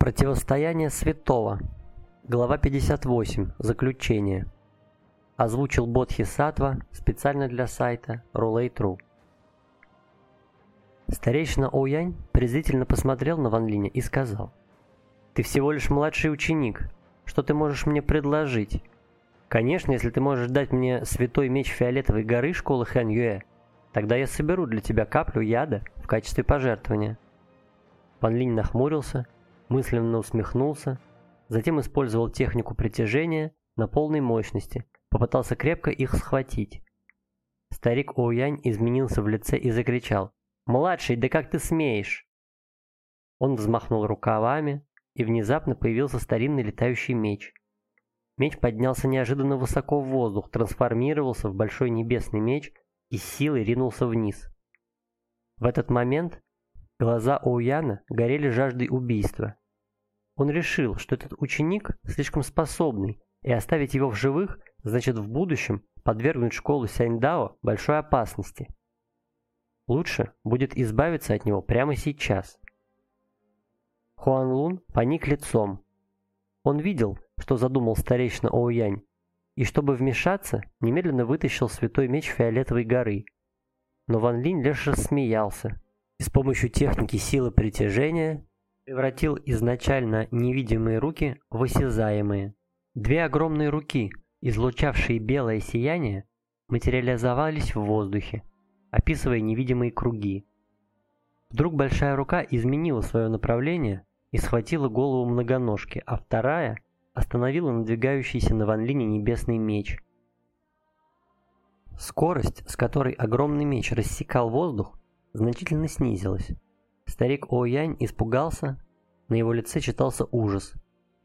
Противостояние святого. Глава 58. Заключение. Озвучил Бодхи Сатва специально для сайта Roulette.ru. Старейшина Оуянь презрительно посмотрел на Ван Линя и сказал. «Ты всего лишь младший ученик. Что ты можешь мне предложить? Конечно, если ты можешь дать мне святой меч Фиолетовой горы школы Хэн Юэ, тогда я соберу для тебя каплю яда в качестве пожертвования». Ван Линь нахмурился мысленно усмехнулся, затем использовал технику притяжения на полной мощности, попытался крепко их схватить. Старик Оуянь изменился в лице и закричал «Младший, да как ты смеешь?» Он взмахнул рукавами, и внезапно появился старинный летающий меч. Меч поднялся неожиданно высоко в воздух, трансформировался в большой небесный меч и силой ринулся вниз. В этот момент глаза Оуяна горели жаждой убийства. Он решил, что этот ученик слишком способный, и оставить его в живых значит в будущем подвергнуть школу Сяньдао большой опасности. Лучше будет избавиться от него прямо сейчас. Хуан Лун поник лицом. Он видел, что задумал старейшина Оуянь, и чтобы вмешаться, немедленно вытащил святой меч Фиолетовой горы. Но Ван Линь лишь рассмеялся и с помощью техники силы притяжения превратил изначально невидимые руки в осязаемые. Две огромные руки, излучавшие белое сияние, материализовались в воздухе, описывая невидимые круги. Вдруг большая рука изменила свое направление и схватила голову многоножки, а вторая остановила надвигающийся на Ван Лине небесный меч. Скорость, с которой огромный меч рассекал воздух, значительно снизилась. Старик Оуянь испугался, на его лице читался ужас.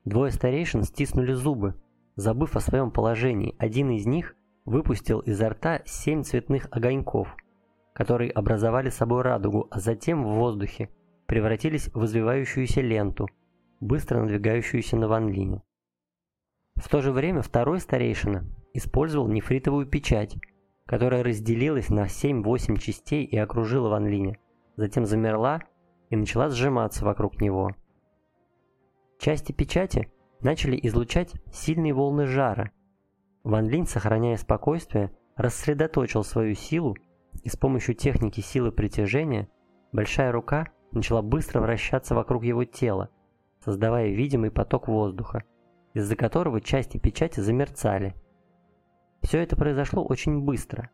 Двое старейшин стиснули зубы, забыв о своем положении. Один из них выпустил изо рта семь цветных огоньков, которые образовали собой радугу, а затем в воздухе превратились в извивающуюся ленту, быстро надвигающуюся на Ван Линя. В то же время второй старейшина использовал нефритовую печать, которая разделилась на 7-8 частей и окружила Ван Линя, затем замерла и начала сжиматься вокруг него. Части печати начали излучать сильные волны жара. Ван Линь, сохраняя спокойствие, рассредоточил свою силу, и с помощью техники силы притяжения большая рука начала быстро вращаться вокруг его тела, создавая видимый поток воздуха, из-за которого части печати замерцали. Все это произошло очень быстро.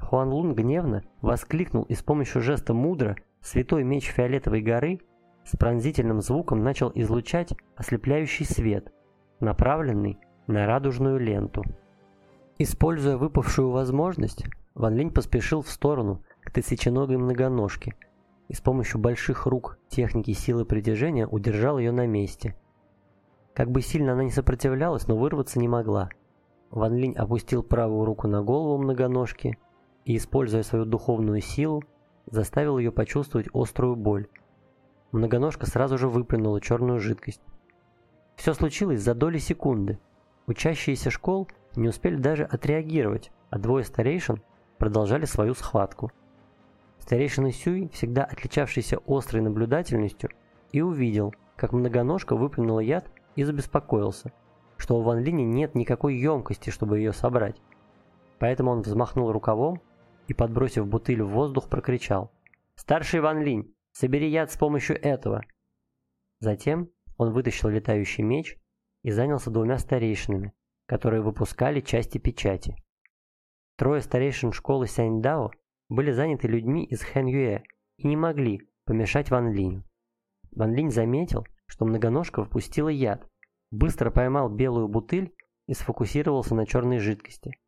Хуан Лун гневно воскликнул и с помощью жеста мудро святой меч Фиолетовой горы с пронзительным звуком начал излучать ослепляющий свет, направленный на радужную ленту. Используя выпавшую возможность, Ван Линь поспешил в сторону к тысяченогой многоножке и с помощью больших рук техники силы притяжения удержал ее на месте. Как бы сильно она не сопротивлялась, но вырваться не могла. Ван Линь опустил правую руку на голову многоножки и, используя свою духовную силу, заставил ее почувствовать острую боль. Многоножка сразу же выплюнула черную жидкость. Все случилось за доли секунды. Учащиеся школ не успели даже отреагировать, а двое старейшин продолжали свою схватку. Старейшина Сюй, всегда отличавшийся острой наблюдательностью, и увидел, как многоножка выплюнула яд и забеспокоился, что у Ван Линя нет никакой емкости, чтобы ее собрать. Поэтому он взмахнул рукавом и, подбросив бутыль в воздух, прокричал. «Старший Ван Линь, собери яд с помощью этого!» Затем он вытащил летающий меч и занялся двумя старейшинами, которые выпускали части печати. Трое старейшин школы Сяньдао были заняты людьми из Хэньюэ и не могли помешать Ван Линю. Ван Линь заметил, что многоножка впустила яд, быстро поймал белую бутыль и сфокусировался на черной жидкости.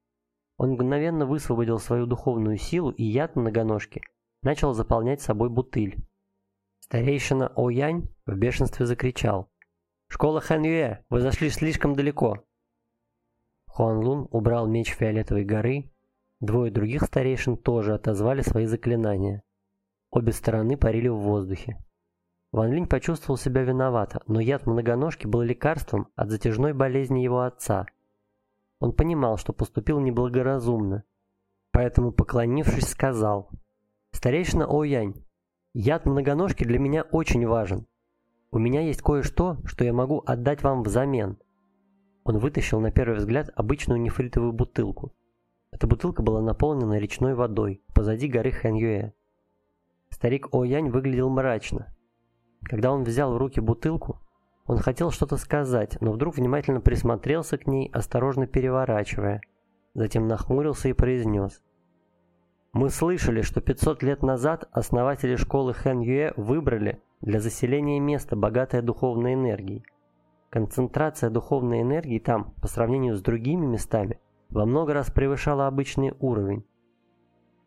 Он мгновенно высвободил свою духовную силу, и яд многоножки начал заполнять собой бутыль. Старейшина Оянь в бешенстве закричал. «Школа Ханьюэ, вы зашли слишком далеко!» Хуан Лун убрал меч Фиолетовой горы, двое других старейшин тоже отозвали свои заклинания. Обе стороны парили в воздухе. Ван Линь почувствовал себя виновато, но яд многоножки был лекарством от затяжной болезни его отца – он понимал, что поступил неблагоразумно, поэтому, поклонившись, сказал, «Старейшина Оуянь, яд многоножки для меня очень важен. У меня есть кое-что, что я могу отдать вам взамен». Он вытащил на первый взгляд обычную нефритовую бутылку. Эта бутылка была наполнена речной водой позади горы Хэньюэ. Старик Оянь выглядел мрачно. Когда он взял в руки бутылку, он хотел что-то сказать, но вдруг внимательно присмотрелся к ней, осторожно переворачивая. Затем нахмурился и произнес. «Мы слышали, что 500 лет назад основатели школы Хэн Юэ выбрали для заселения место, богатое духовной энергией. Концентрация духовной энергии там, по сравнению с другими местами, во много раз превышала обычный уровень.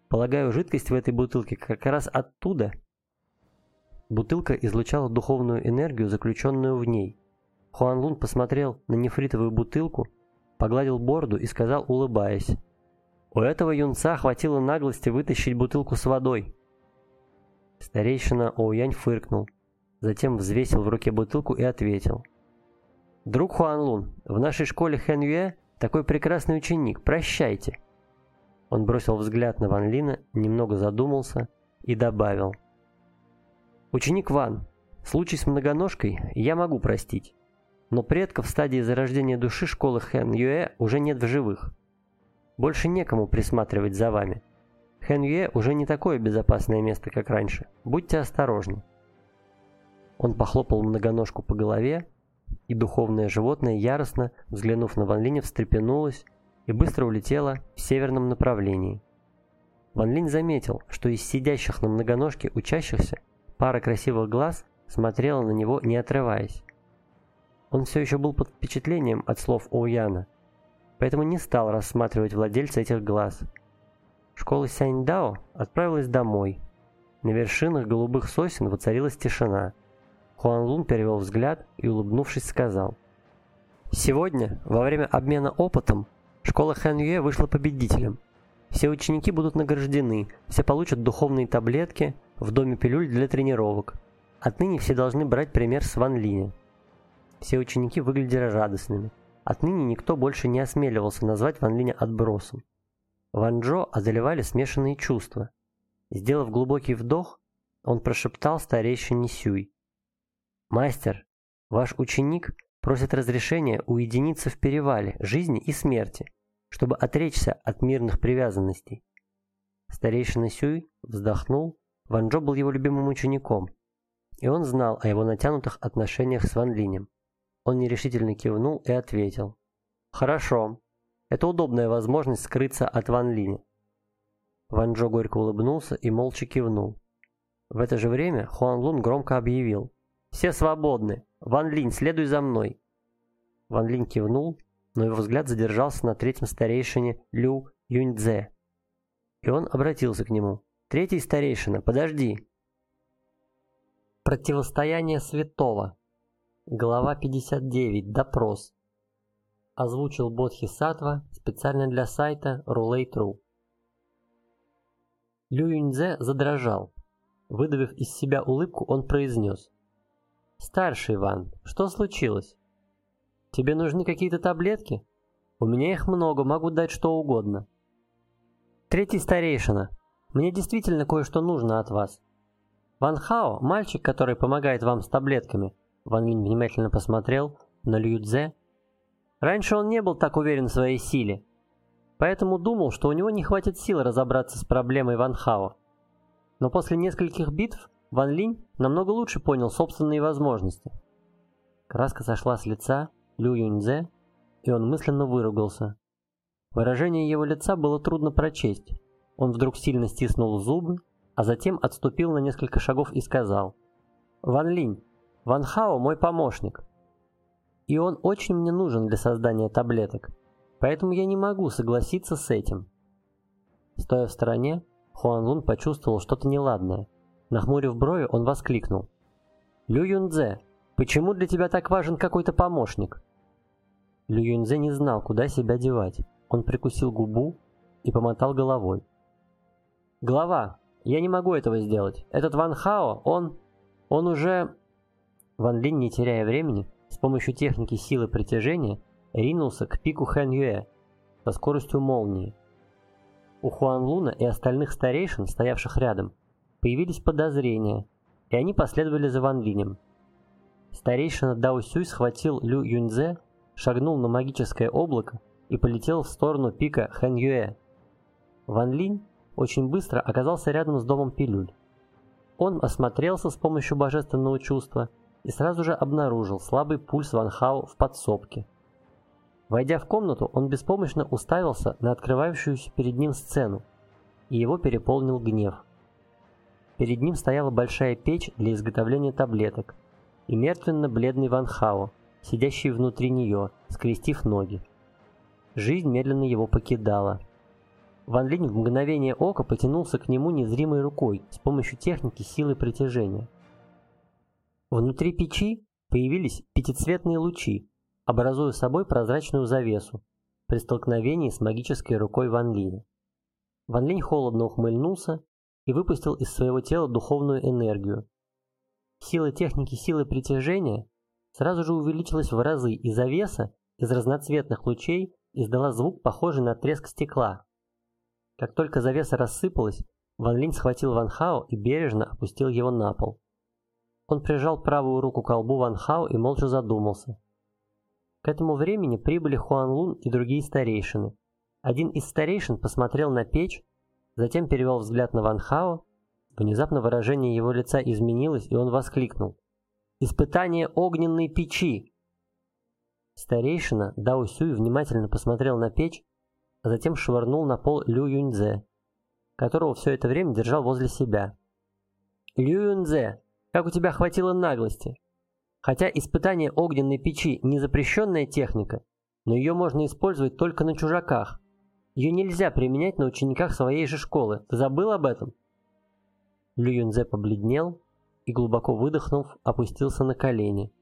Полагаю, жидкость в этой бутылке как раз оттуда – Бутылка излучала духовную энергию, заключенную в ней. Хуан Лун посмотрел на нефритовую бутылку, погладил бороду и сказал, улыбаясь. «У этого юнца хватило наглости вытащить бутылку с водой». Старейшина Оуянь фыркнул, затем взвесил в руке бутылку и ответил. «Друг Хуан Лун, в нашей школе Хэн Юэ такой прекрасный ученик, прощайте». Он бросил взгляд на Ван Лина, немного задумался и добавил – Ученик Ван, случай с многоножкой я могу простить. Но предков в стадии зарождения души школы Хэн Юэ уже нет в живых. Больше некому присматривать за вами. Хэн Юэ уже не такое безопасное место, как раньше. Будьте осторожны. Он похлопал многоножку по голове, и духовное животное, яростно взглянув на Ван Линя, встрепенулось и быстро улетело в северном направлении. Ван Линь заметил, что из сидящих на многоножке учащихся Пара красивых глаз смотрела на него, не отрываясь. Он все еще был под впечатлением от слов Оуяна, поэтому не стал рассматривать владельца этих глаз. Школа Сяньдао отправилась домой. На вершинах голубых сосен воцарилась тишина. Хуан Лун перевел взгляд и, улыбнувшись, сказал. «Сегодня, во время обмена опытом, школа Хэн Юэ вышла победителем. Все ученики будут награждены, все получат духовные таблетки, в доме пилюль для тренировок. Отныне все должны брать пример с Ван Линя. Все ученики выглядели радостными. Отныне никто больше не осмеливался назвать Ван Линя отбросом. Ван Джо одолевали смешанные чувства. Сделав глубокий вдох, он прошептал старейшине Сюй. «Мастер, ваш ученик просит разрешения уединиться в перевале жизни и смерти, чтобы отречься от мирных привязанностей». Старейшина Сюй вздохнул Ван Джо был его любимым учеником, и он знал о его натянутых отношениях с Ван Линем. Он нерешительно кивнул и ответил. «Хорошо. Это удобная возможность скрыться от Ван Линя». Ван Джо горько улыбнулся и молча кивнул. В это же время Хуан Лун громко объявил. «Все свободны! Ван Линь, следуй за мной!» Ван Линь кивнул, но его взгляд задержался на третьем старейшине Лю Юньцзе. И он обратился к нему. Третий старейшина, подожди. Противостояние святого. Глава 59. Допрос. Озвучил Бодхи Сатва специально для сайта Roulette.ru. Лю Юньцзе задрожал. Выдавив из себя улыбку, он произнес. «Старший Иван, что случилось? Тебе нужны какие-то таблетки? У меня их много, могу дать что угодно». Третий старейшина, мне действительно кое-что нужно от вас. Ван Хао, мальчик, который помогает вам с таблетками. Ван Линь внимательно посмотрел на Лю Цзэ. Раньше он не был так уверен в своей силе, поэтому думал, что у него не хватит сил разобраться с проблемой Ван Хао. Но после нескольких битв Ван Линь намного лучше понял собственные возможности. Краска сошла с лица Лю Юньцзе, и он мысленно выругался. Выражение его лица было трудно прочесть. Он вдруг сильно стиснул зубы, а затем отступил на несколько шагов и сказал. «Ван Линь, Ван Хао мой помощник. И он очень мне нужен для создания таблеток, поэтому я не могу согласиться с этим». Стоя в стороне, Хуан Лун почувствовал что-то неладное. Нахмурив брови, он воскликнул. «Лю Юнцзе, почему для тебя так важен какой-то помощник?» Лю Юнцзе не знал, куда себя девать. Он прикусил губу и помотал головой. «Глава, я не могу этого сделать. Этот Ван Хао, он... он уже...» Ван Линь, не теряя времени, с помощью техники силы притяжения, ринулся к пику Хэн Юэ со скоростью молнии. У Хуан Луна и остальных старейшин, стоявших рядом, появились подозрения, и они последовали за Ван Линем. старейшина Дао Сюй схватил Лю Юньзе, шагнул на магическое облако и полетел в сторону пика Хэньюэ. Ван Линь очень быстро оказался рядом с домом пилюль. Он осмотрелся с помощью божественного чувства и сразу же обнаружил слабый пульс Ван Хао в подсобке. Войдя в комнату, он беспомощно уставился на открывающуюся перед ним сцену, и его переполнил гнев. Перед ним стояла большая печь для изготовления таблеток и мертвенно-бледный Ван Хао, сидящий внутри нее, скрестив ноги. Жизнь медленно его покидала. Ван Линь в мгновение ока потянулся к нему незримой рукой с помощью техники силы притяжения. Внутри печи появились пятицветные лучи, образуя собой прозрачную завесу при столкновении с магической рукой Ван Линя. Ван Линь холодно ухмыльнулся и выпустил из своего тела духовную энергию. Сила техники силы притяжения сразу же увеличилась в разы, и завеса из разноцветных лучей издала звук, похожий на треск стекла. Как только завеса рассыпалась, Ван Линь схватил Ван Хао и бережно опустил его на пол. Он прижал правую руку к колбу Ван Хао и молча задумался. К этому времени прибыли Хуан Лун и другие старейшины. Один из старейшин посмотрел на печь, затем перевел взгляд на Ван Хао. Внезапно выражение его лица изменилось, и он воскликнул. «Испытание огненной печи!» Старейшина Дао Сюй внимательно посмотрел на печь, а затем швырнул на пол Лю Юньзе, которого все это время держал возле себя. «Лю Юньзе, как у тебя хватило наглости! Хотя испытание огненной печи не запрещенная техника, но ее можно использовать только на чужаках. Ее нельзя применять на учениках своей же школы. Ты забыл об этом? Лю Юнзе побледнел и, глубоко выдохнув, опустился на колени.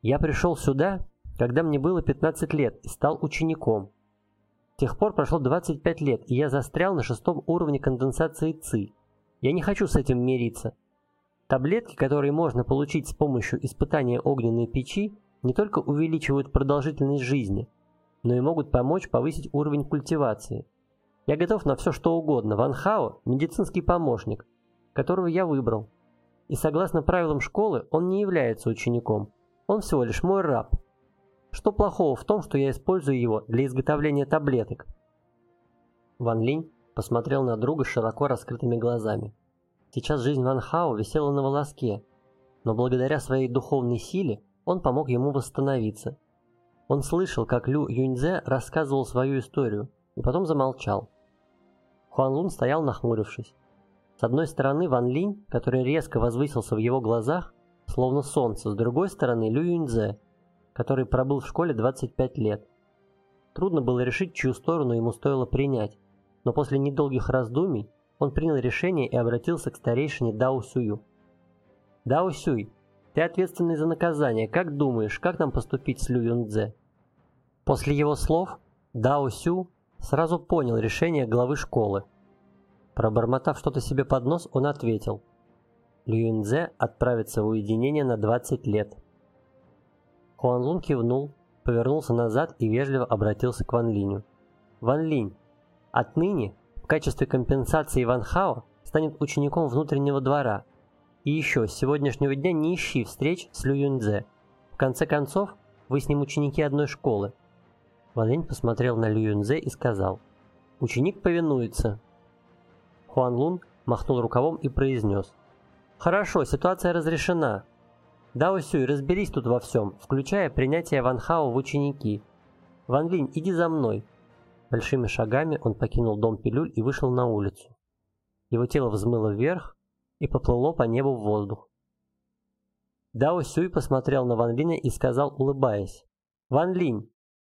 Я пришел сюда, когда мне было 15 лет и стал учеником. Тех пор прошло 25 лет, и я застрял на шестом уровне конденсации ЦИ. Я не хочу с этим мириться. Таблетки, которые можно получить с помощью испытания огненной печи, не только увеличивают продолжительность жизни, но и могут помочь повысить уровень культивации. Я готов на все что угодно. Ван Хао – медицинский помощник, которого я выбрал. И согласно правилам школы, он не является учеником. Он всего лишь мой раб. Что плохого в том, что я использую его для изготовления таблеток? Ван Линь посмотрел на друга широко раскрытыми глазами. Сейчас жизнь Ван Хао висела на волоске, но благодаря своей духовной силе он помог ему восстановиться. Он слышал, как Лю Юньзе рассказывал свою историю, и потом замолчал. Хуан Лун стоял нахмурившись. С одной стороны Ван Линь, который резко возвысился в его глазах, словно солнце, с другой стороны Лю Юньзе, который пробыл в школе 25 лет. Трудно было решить, чью сторону ему стоило принять, но после недолгих раздумий он принял решение и обратился к старейшине Дао Сюю. «Дао Сюй, ты ответственный за наказание. Как думаешь, как нам поступить с Лю Юнцзе?» После его слов Дао Сю сразу понял решение главы школы. Пробормотав что-то себе под нос, он ответил. Лю Юнцзе отправится в уединение на 20 лет. Хуан Лун кивнул, повернулся назад и вежливо обратился к Ван Линю. «Ван Линь, отныне в качестве компенсации Ван Хао станет учеником внутреннего двора. И еще, с сегодняшнего дня не ищи встреч с Лю Юньцзе. В конце концов, вы с ним ученики одной школы. Ван Линь посмотрел на Лю Юньцзе и сказал, «Ученик повинуется». Хуан Лун махнул рукавом и произнес, «Хорошо, ситуация разрешена. Дао Сюй, разберись тут во всем, включая принятие Ван Хао в ученики. Ван Линь, иди за мной, Большими шагами он покинул дом пилюль и вышел на улицу. Его тело взмыло вверх и поплыло по небу в воздух. Дао Сюй посмотрел на Ван Линя и сказал, улыбаясь, «Ван Линь,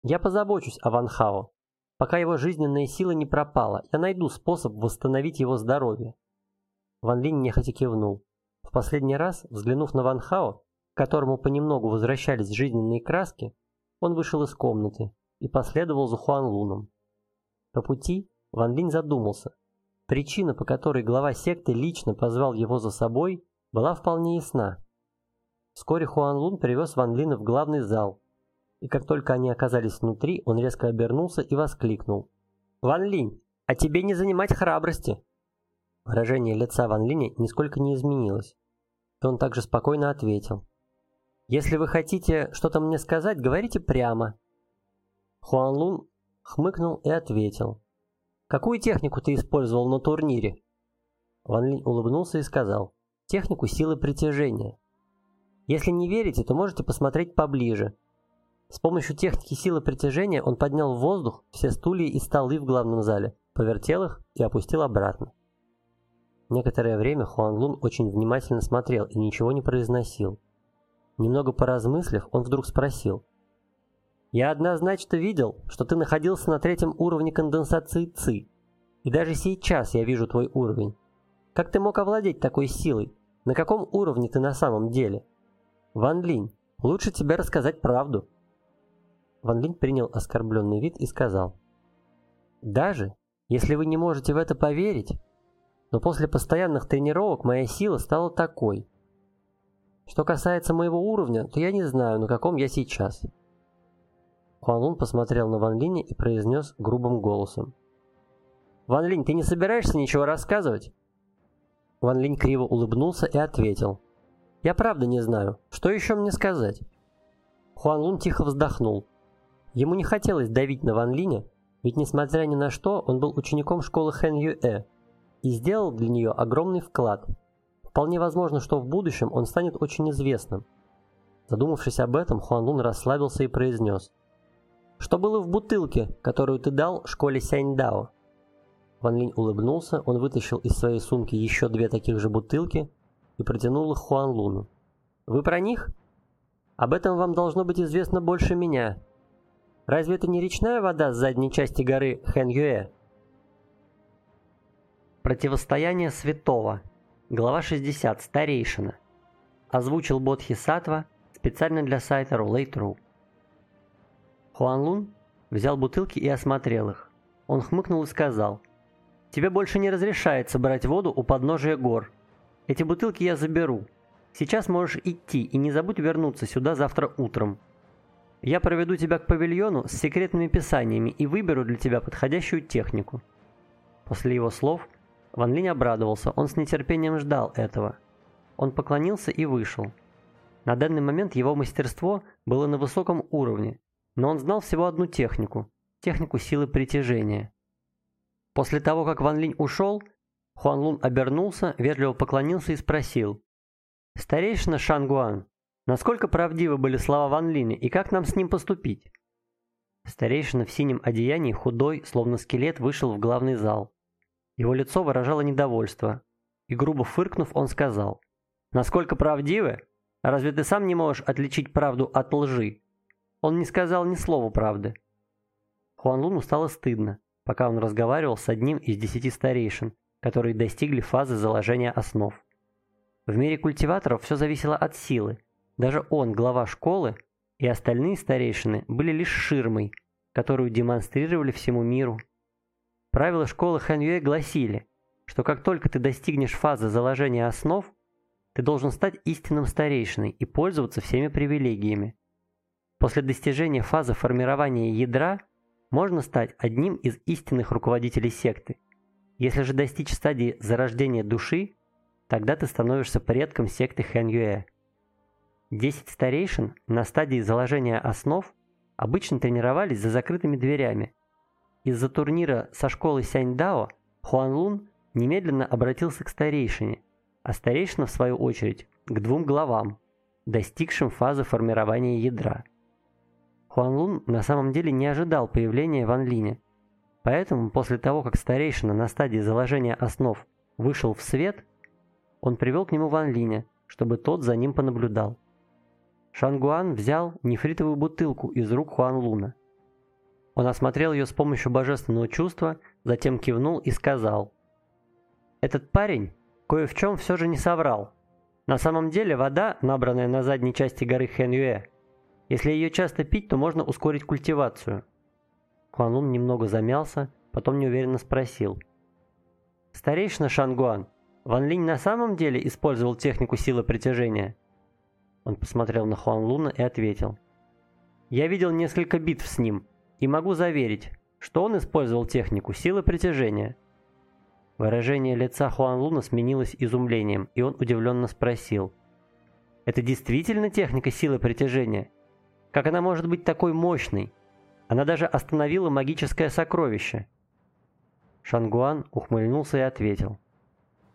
я позабочусь о Ван Хао. Пока его жизненная сила не пропала, я найду способ восстановить его здоровье». Ван Линь нехотя кивнул. В последний раз, взглянув на Ван Хао, к которому понемногу возвращались жизненные краски, он вышел из комнаты и последовал за Хуан Луном. По пути Ван Линь задумался. Причина, по которой глава секты лично позвал его за собой, была вполне ясна. Вскоре Хуан Лун привез Ван Лина в главный зал, и как только они оказались внутри, он резко обернулся и воскликнул. «Ван Линь, а тебе не занимать храбрости!» Выражение лица Ван Линя нисколько не изменилось, и он также спокойно ответил. Если вы хотите что-то мне сказать, говорите прямо. Хуан Лун хмыкнул и ответил. Какую технику ты использовал на турнире? Ван Линь улыбнулся и сказал. Технику силы притяжения. Если не верите, то можете посмотреть поближе. С помощью техники силы притяжения он поднял в воздух все стулья и столы в главном зале, повертел их и опустил обратно. Некоторое время Хуан Лун очень внимательно смотрел и ничего не произносил. Немного поразмыслив, он вдруг спросил. «Я однозначно видел, что ты находился на третьем уровне конденсации ЦИ, и даже сейчас я вижу твой уровень. Как ты мог овладеть такой силой? На каком уровне ты на самом деле? Ван Линь, лучше тебе рассказать правду». Ван Линь принял оскорбленный вид и сказал. «Даже если вы не можете в это поверить, но после постоянных тренировок моя сила стала такой. Что касается моего уровня, то я не знаю, на каком я сейчас». Хуан Лун посмотрел на Ван Линя и произнес грубым голосом. «Ван Линь, ты не собираешься ничего рассказывать?» Ван Линь криво улыбнулся и ответил. «Я правда не знаю. Что еще мне сказать?» Хуан Лун тихо вздохнул. Ему не хотелось давить на Ван Линя, ведь несмотря ни на что, он был учеником школы Хэн Юэ и сделал для нее огромный вклад. Вполне возможно, что в будущем он станет очень известным. Задумавшись об этом, Хуан Лун расслабился и произнес. «Что было в бутылке, которую ты дал школе Сяньдао?» Ван Линь улыбнулся, он вытащил из своей сумки еще две таких же бутылки и протянул их Хуан Луну. «Вы про них? Об этом вам должно быть известно больше меня, Разве это не речная вода с задней части горы Хэн-Юэ? Противостояние святого. Глава 60. Старейшина. Озвучил Бодхи Сатва специально для сайта Roulette.ru. Хуан Лун взял бутылки и осмотрел их. Он хмыкнул и сказал, «Тебе больше не разрешается брать воду у подножия гор. Эти бутылки я заберу. Сейчас можешь идти и не забудь вернуться сюда завтра утром. Я проведу тебя к павильону с секретными писаниями и выберу для тебя подходящую технику». После его слов Ван Линь обрадовался, он с нетерпением ждал этого. Он поклонился и вышел. На данный момент его мастерство было на высоком уровне, но он знал всего одну технику – технику силы притяжения. После того, как Ван Линь ушел, Хуан Лун обернулся, вежливо поклонился и спросил. «Старейшина Шангуан, Насколько правдивы были слова Ван Линя и как нам с ним поступить? Старейшина в синем одеянии, худой, словно скелет, вышел в главный зал. Его лицо выражало недовольство, и грубо фыркнув, он сказал, «Насколько правдивы? Разве ты сам не можешь отличить правду от лжи?» Он не сказал ни слова правды. Хуан Луну стало стыдно, пока он разговаривал с одним из десяти старейшин, которые достигли фазы заложения основ. В мире культиваторов все зависело от силы, даже он, глава школы, и остальные старейшины были лишь ширмой, которую демонстрировали всему миру. Правила школы Ханьюэ гласили, что как только ты достигнешь фазы заложения основ, ты должен стать истинным старейшиной и пользоваться всеми привилегиями. После достижения фазы формирования ядра можно стать одним из истинных руководителей секты. Если же достичь стадии зарождения души, тогда ты становишься предком секты Хэньюэ. Десять старейшин на стадии заложения основ обычно тренировались за закрытыми дверями. Из-за турнира со школы Сяньдао Хуан Лун немедленно обратился к старейшине, а старейшина, в свою очередь, к двум главам, достигшим фазы формирования ядра. Хуан Лун на самом деле не ожидал появления Ван Линя, поэтому после того, как старейшина на стадии заложения основ вышел в свет, он привел к нему Ван Линя, чтобы тот за ним понаблюдал. Шангуан взял нефритовую бутылку из рук Хуан Луна. Он осмотрел ее с помощью божественного чувства, затем кивнул и сказал. «Этот парень кое в чем все же не соврал. На самом деле вода, набранная на задней части горы Хэньюэ, если ее часто пить, то можно ускорить культивацию». Хуан Лун немного замялся, потом неуверенно спросил. «Старейшина Шангуан, Ван Линь на самом деле использовал технику силы притяжения?» Он посмотрел на Хуан Луна и ответил. «Я видел несколько битв с ним и могу заверить, что он использовал технику силы притяжения». Выражение лица Хуан Луна сменилось изумлением, и он удивленно спросил. Это действительно техника силы притяжения? Как она может быть такой мощной? Она даже остановила магическое сокровище. Шангуан ухмыльнулся и ответил.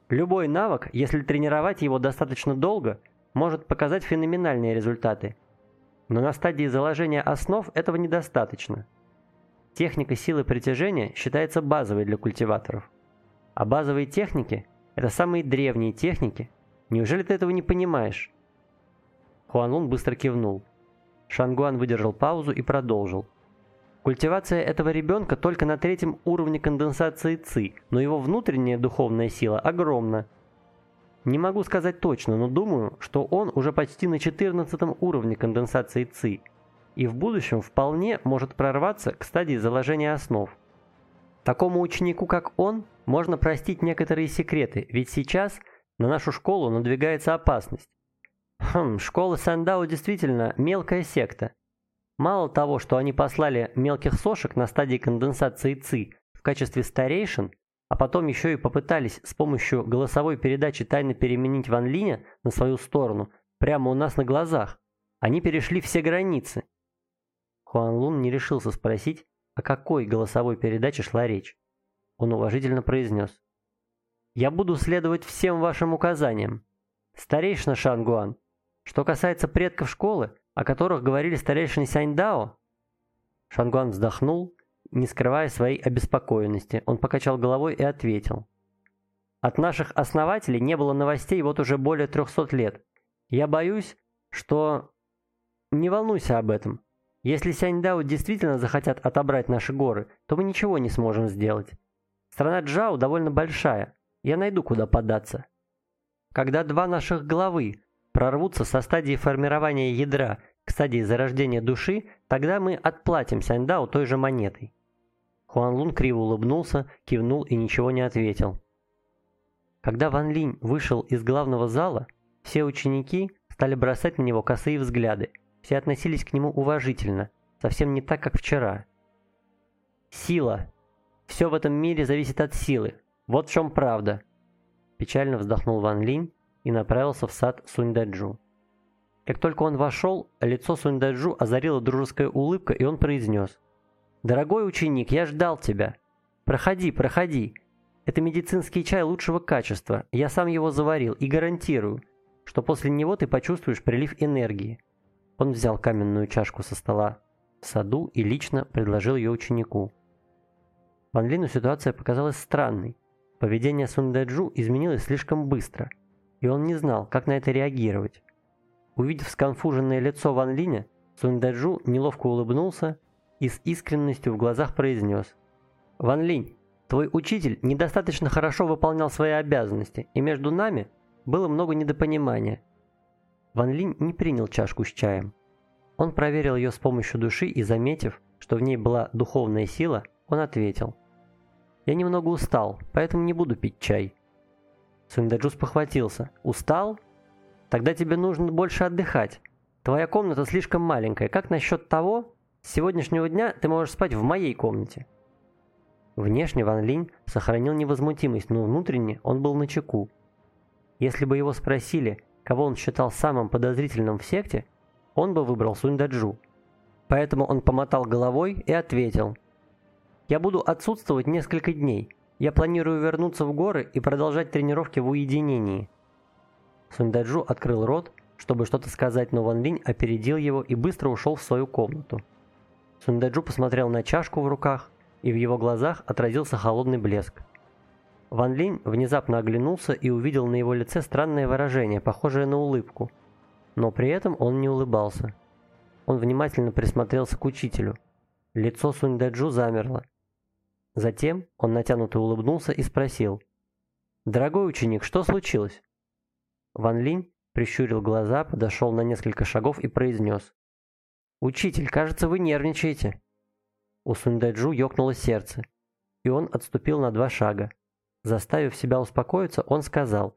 Любой навык, если тренировать его достаточно долго, может показать феноменальные результаты. Но на стадии заложения основ этого недостаточно. Техника силы притяжения считается базовой для культиваторов. А базовые техники – это самые древние техники. Неужели ты этого не понимаешь? Хуанлун быстро кивнул. Шангуан выдержал паузу и продолжил. Культивация этого ребенка только на третьем уровне конденсации ЦИ, но его внутренняя духовная сила огромна. Не могу сказать точно, но думаю, что он уже почти на 14 уровне конденсации ЦИ, и в будущем вполне может прорваться к стадии заложения основ. Такому ученику, как он, можно простить некоторые секреты, ведь сейчас на нашу школу надвигается опасность. Хм, школа Сандао действительно мелкая секта. Мало того, что они послали мелких сошек на стадии конденсации ЦИ в качестве старейшин, а потом еще и попытались с помощью голосовой передачи тайно переменить Ван Линя на свою сторону прямо у нас на глазах. Они перешли все границы. Хуан Лун не решился спросить, о какой голосовой передаче шла речь. Он уважительно произнес. «Я буду следовать всем вашим указаниям. Старейшина Шангуан, что касается предков школы, о которых говорили старейшины Сяньдао, Шангуан вздохнул, не скрывая своей обеспокоенности. Он покачал головой и ответил. От наших основателей не было новостей вот уже более 300 лет. Я боюсь, что... Не волнуйся об этом. Если Сяньдао действительно захотят отобрать наши горы, то мы ничего не сможем сделать. Страна Джао довольно большая. Я найду, куда податься. Когда два наших главы прорвутся со стадии формирования ядра к стадии зарождения души, тогда мы отплатим Сяньдао той же монетой. Хуан Лун криво улыбнулся, кивнул и ничего не ответил. Когда Ван Линь вышел из главного зала, все ученики стали бросать на него косые взгляды. Все относились к нему уважительно, совсем не так, как вчера. Сила. Все в этом мире зависит от силы. Вот в чем правда. Печально вздохнул Ван Линь и направился в сад Суньдаджу. Как только он вошел, лицо Суньдаджу озарила дружеская улыбка, и он произнес. «Дорогой ученик, я ждал тебя. Проходи, проходи. Это медицинский чай лучшего качества. Я сам его заварил и гарантирую, что после него ты почувствуешь прилив энергии». Он взял каменную чашку со стола в саду и лично предложил ее ученику. Ван Лину ситуация показалась странной. Поведение Сундаджу изменилось слишком быстро – и он не знал, как на это реагировать. Увидев сконфуженное лицо Ван Линя, Сундаджу неловко улыбнулся и с искренностью в глазах произнес. «Ван Линь, твой учитель недостаточно хорошо выполнял свои обязанности, и между нами было много недопонимания». Ван Линь не принял чашку с чаем. Он проверил ее с помощью души и, заметив, что в ней была духовная сила, он ответил. «Я немного устал, поэтому не буду пить чай. Сундаджус похватился. «Устал? Тогда тебе нужно больше отдыхать. Твоя комната слишком маленькая. Как насчет того, с сегодняшнего дня ты можешь спать в моей комнате?» Внешне Ван Линь сохранил невозмутимость, но внутренне он был на чеку. Если бы его спросили, кого он считал самым подозрительным в секте, он бы выбрал Сундаджу. Поэтому он помотал головой и ответил. «Я буду отсутствовать несколько дней. Я планирую вернуться в горы и продолжать тренировки в уединении. Сундаджу открыл рот, чтобы что-то сказать, но Ван Линь опередил его и быстро ушел в свою комнату. Сундаджу посмотрел на чашку в руках, и в его глазах отразился холодный блеск. Ван Линь внезапно оглянулся и увидел на его лице странное выражение, похожее на улыбку. Но при этом он не улыбался. Он внимательно присмотрелся к учителю. Лицо Сундаджу замерло, Затем он натянуто улыбнулся и спросил. «Дорогой ученик, что случилось?» Ван Линь прищурил глаза, подошел на несколько шагов и произнес. «Учитель, кажется, вы нервничаете». У Сундэджу ёкнуло сердце, и он отступил на два шага. Заставив себя успокоиться, он сказал.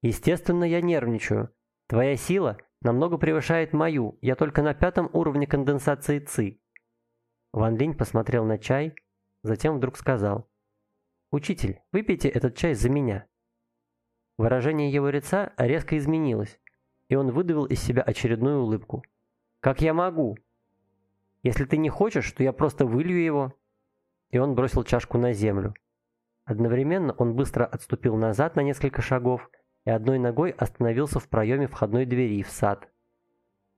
«Естественно, я нервничаю. Твоя сила намного превышает мою, я только на пятом уровне конденсации ЦИ». Ван Линь посмотрел на чай, Затем вдруг сказал. «Учитель, выпейте этот чай за меня». Выражение его лица резко изменилось. и он выдавил из себя очередную улыбку. «Как я могу? Если ты не хочешь, то я просто вылью его». И он бросил чашку на землю. Одновременно он быстро отступил назад на несколько шагов и одной ногой остановился в проеме входной двери в сад.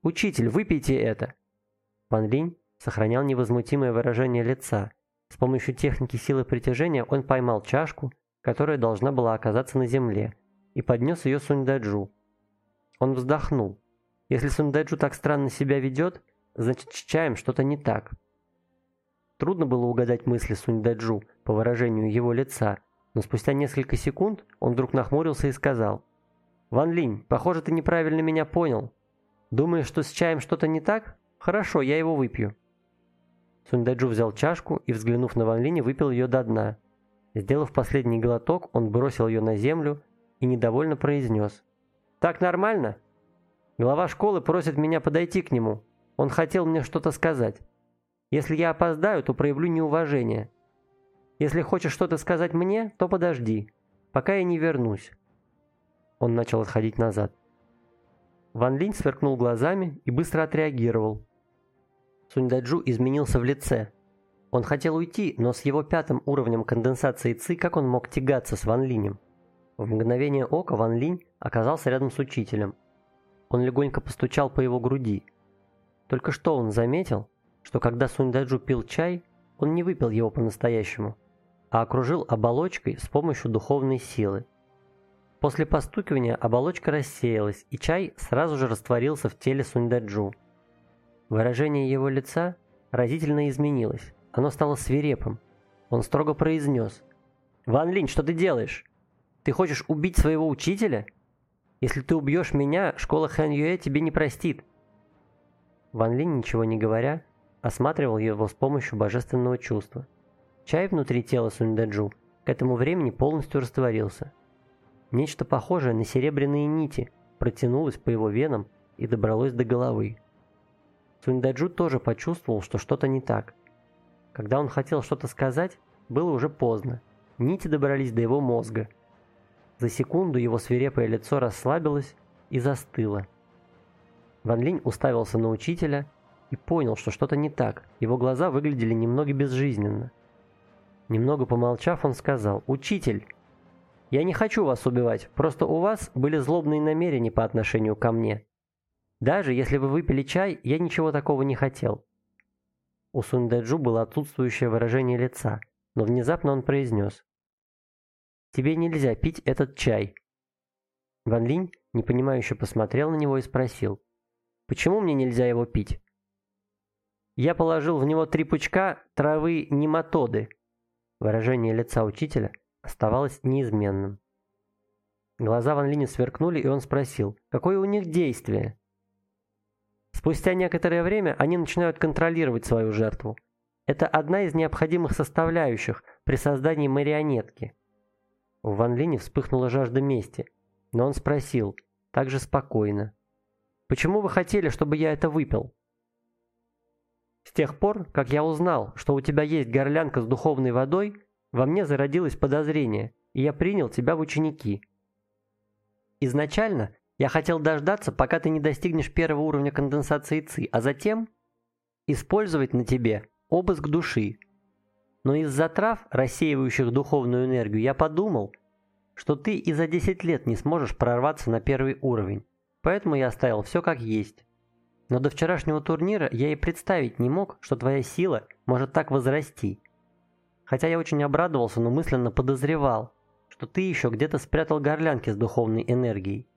«Учитель, выпейте это!» Ван Линь сохранял невозмутимое выражение лица. С помощью техники силы притяжения он поймал чашку, которая должна была оказаться на земле, и поднес ее Суньдаджу. Он вздохнул. Если Суньдаджу так странно себя ведет, значит с чаем что-то не так. Трудно было угадать мысли Суньдаджу по выражению его лица, но спустя несколько секунд он вдруг нахмурился и сказал, «Ван Линь, похоже, ты неправильно меня понял. Думаешь, что с чаем что-то не так? Хорошо, я его выпью». Суньдаджу взял чашку и, взглянув на Ван Линя, выпил ее до дна. Сделав последний глоток, он бросил ее на землю и недовольно произнес. «Так нормально? Глава школы просит меня подойти к нему. Он хотел мне что-то сказать. Если я опоздаю, то проявлю неуважение. Если хочешь что-то сказать мне, то подожди, пока я не вернусь». Он начал отходить назад. Ван Линь сверкнул глазами и быстро отреагировал. Суньдаджу изменился в лице. Он хотел уйти, но с его пятым уровнем конденсации ЦИ как он мог тягаться с Ван Линем? В мгновение ока Ван Линь оказался рядом с учителем. Он легонько постучал по его груди. Только что он заметил, что когда Суньдаджу пил чай, он не выпил его по-настоящему, а окружил оболочкой с помощью духовной силы. После постукивания оболочка рассеялась, и чай сразу же растворился в теле Суньдаджу. Выражение его лица разительно изменилось. Оно стало свирепым. Он строго произнес. «Ван Линь, что ты делаешь? Ты хочешь убить своего учителя? Если ты убьешь меня, школа Хэн Юэ тебе не простит». Ван Линь, ничего не говоря, осматривал его с помощью божественного чувства. Чай внутри тела Суньдаджу к этому времени полностью растворился. Нечто похожее на серебряные нити протянулось по его венам и добралось до головы. Суньдаджу тоже почувствовал, что что-то не так. Когда он хотел что-то сказать, было уже поздно. Нити добрались до его мозга. За секунду его свирепое лицо расслабилось и застыло. Ван Линь уставился на учителя и понял, что что-то не так. Его глаза выглядели немного безжизненно. Немного помолчав, он сказал, «Учитель, я не хочу вас убивать, просто у вас были злобные намерения по отношению ко мне. Даже если вы выпили чай, я ничего такого не хотел. У Сундэджу было отсутствующее выражение лица, но внезапно он произнес. «Тебе нельзя пить этот чай». Ван Линь непонимающе посмотрел на него и спросил. «Почему мне нельзя его пить?» «Я положил в него три пучка травы нематоды». Выражение лица учителя оставалось неизменным. Глаза Ван Линя сверкнули, и он спросил, «Какое у них действие?» Спустя некоторое время они начинают контролировать свою жертву. Это одна из необходимых составляющих при создании марионетки. У Ван Линя вспыхнула жажда мести, но он спросил, также спокойно. «Почему вы хотели, чтобы я это выпил?» «С тех пор, как я узнал, что у тебя есть горлянка с духовной водой, во мне зародилось подозрение, и я принял тебя в ученики. Изначально я хотел дождаться, пока ты не достигнешь первого уровня конденсации ЦИ, а затем использовать на тебе обыск души. Но из-за трав, рассеивающих духовную энергию, я подумал, что ты и за 10 лет не сможешь прорваться на первый уровень. Поэтому я оставил все как есть. Но до вчерашнего турнира я и представить не мог, что твоя сила может так возрасти. Хотя я очень обрадовался, но мысленно подозревал, что ты еще где-то спрятал горлянки с духовной энергией.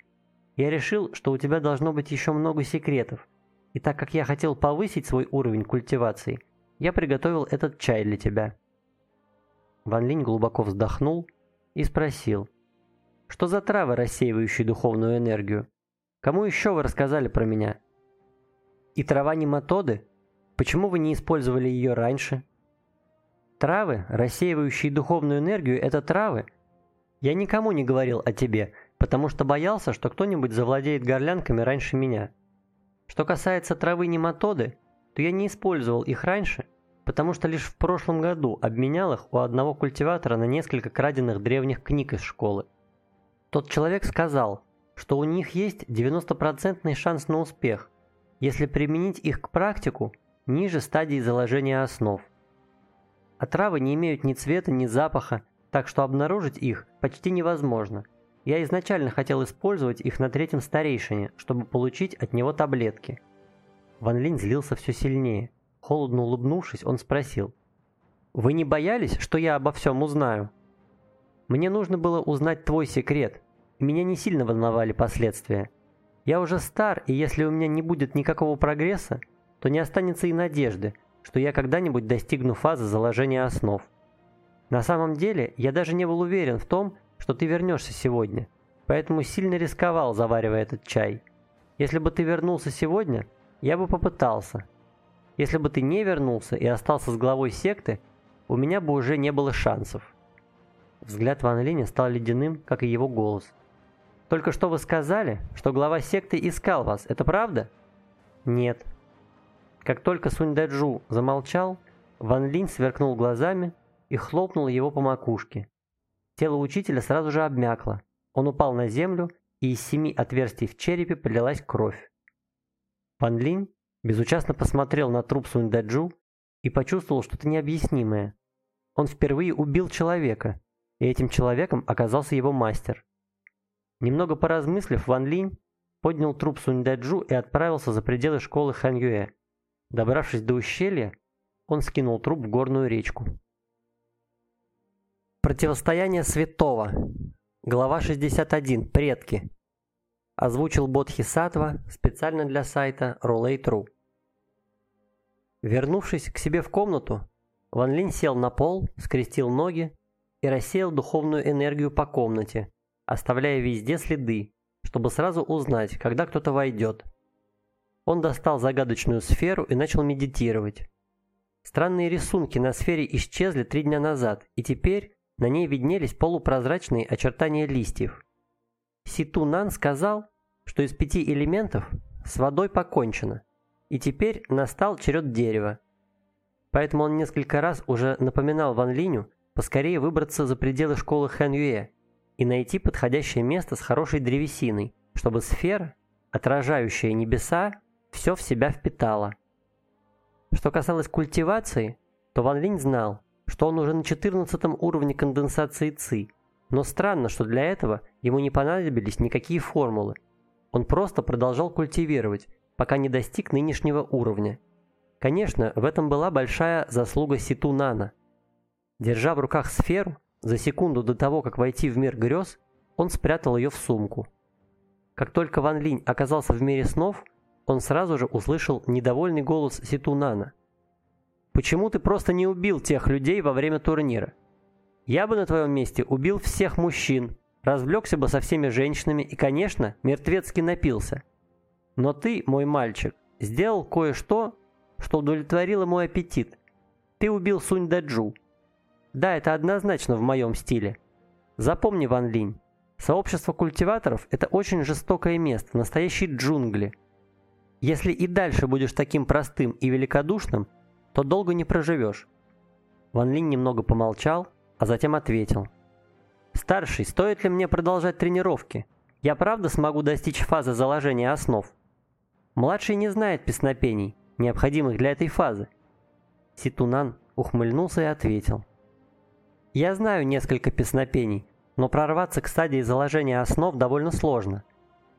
Я решил, что у тебя должно быть еще много секретов. И так как я хотел повысить свой уровень культивации, я приготовил этот чай для тебя». Ван Линь глубоко вздохнул и спросил, «Что за травы, рассеивающие духовную энергию? Кому еще вы рассказали про меня?» «И трава нематоды? Почему вы не использовали ее раньше?» «Травы, рассеивающие духовную энергию, это травы. Я никому не говорил о тебе, потому что боялся, что кто-нибудь завладеет горлянками раньше меня. Что касается травы нематоды, то я не использовал их раньше, потому что лишь в прошлом году обменял их у одного культиватора на несколько краденных древних книг из школы. Тот человек сказал, что у них есть 90% шанс на успех, если применить их к практику ниже стадии заложения основ. А травы не имеют ни цвета, ни запаха, так что обнаружить их почти невозможно. Я изначально хотел использовать их на третьем старейшине, чтобы получить от него таблетки. Ван Линь злился все сильнее. Холодно улыбнувшись, он спросил. «Вы не боялись, что я обо всем узнаю?» «Мне нужно было узнать твой секрет. Меня не сильно волновали последствия. Я уже стар, и если у меня не будет никакого прогресса, то не останется и надежды, что я когда-нибудь достигну фазы заложения основ. На самом деле, я даже не был уверен в том, что ты вернешься сегодня, поэтому сильно рисковал, заваривая этот чай. Если бы ты вернулся сегодня, я бы попытался. Если бы ты не вернулся и остался с главой секты, у меня бы уже не было шансов. Взгляд Ван Линя стал ледяным, как и его голос. Только что вы сказали, что глава секты искал вас, это правда? Нет. Как только Сунь Даджу замолчал, Ван Линь сверкнул глазами и хлопнул его по макушке. Тело учителя сразу же обмякло. Он упал на землю, и из семи отверстий в черепе полилась кровь. Ван Линь безучастно посмотрел на труп Сунь Даджу и почувствовал что-то необъяснимое. Он впервые убил человека, и этим человеком оказался его мастер. Немного поразмыслив, Ван Линь поднял труп Сунь Даджу и отправился за пределы школы Хан Юэ. Добравшись до ущелья, он скинул труп в горную речку. Противостояние святого. Глава 61. Предки. Озвучил Бодхисаттва специально для сайта Roulette.ru. Вернувшись к себе в комнату, Ван Линь сел на пол, скрестил ноги и рассеял духовную энергию по комнате, оставляя везде следы, чтобы сразу узнать, когда кто-то войдет. Он достал загадочную сферу и начал медитировать. Странные рисунки на сфере исчезли три дня назад, и теперь на ней виднелись полупрозрачные очертания листьев. Ситунан сказал, что из пяти элементов с водой покончено, и теперь настал черед дерева. Поэтому он несколько раз уже напоминал Ван Линю поскорее выбраться за пределы школы Хэн Юэ и найти подходящее место с хорошей древесиной, чтобы сфера, отражающая небеса, все в себя впитала. Что касалось культивации, то Ван Линь знал, что он уже на 14 уровне конденсации ЦИ, но странно, что для этого ему не понадобились никакие формулы. Он просто продолжал культивировать, пока не достиг нынешнего уровня. Конечно, в этом была большая заслуга Ситу Нана. Держа в руках сферу, за секунду до того, как войти в мир грез, он спрятал ее в сумку. Как только Ван Линь оказался в мире снов, он сразу же услышал недовольный голос Ситу Нана – Почему ты просто не убил тех людей во время турнира? Я бы на твоем месте убил всех мужчин, развлекся бы со всеми женщинами и, конечно, мертвецки напился. Но ты, мой мальчик, сделал кое-что, что удовлетворило мой аппетит. Ты убил Сунь Даджу. Да, это однозначно в моем стиле. Запомни, Ван Линь, сообщество культиваторов – это очень жестокое место, настоящие джунгли. Если и дальше будешь таким простым и великодушным – то долго не проживешь. Ван Линь немного помолчал, а затем ответил. «Старший, стоит ли мне продолжать тренировки? Я правда смогу достичь фазы заложения основ?» Младший не знает песнопений, необходимых для этой фазы. Ситунан ухмыльнулся и ответил. «Я знаю несколько песнопений, но прорваться к стадии заложения основ довольно сложно.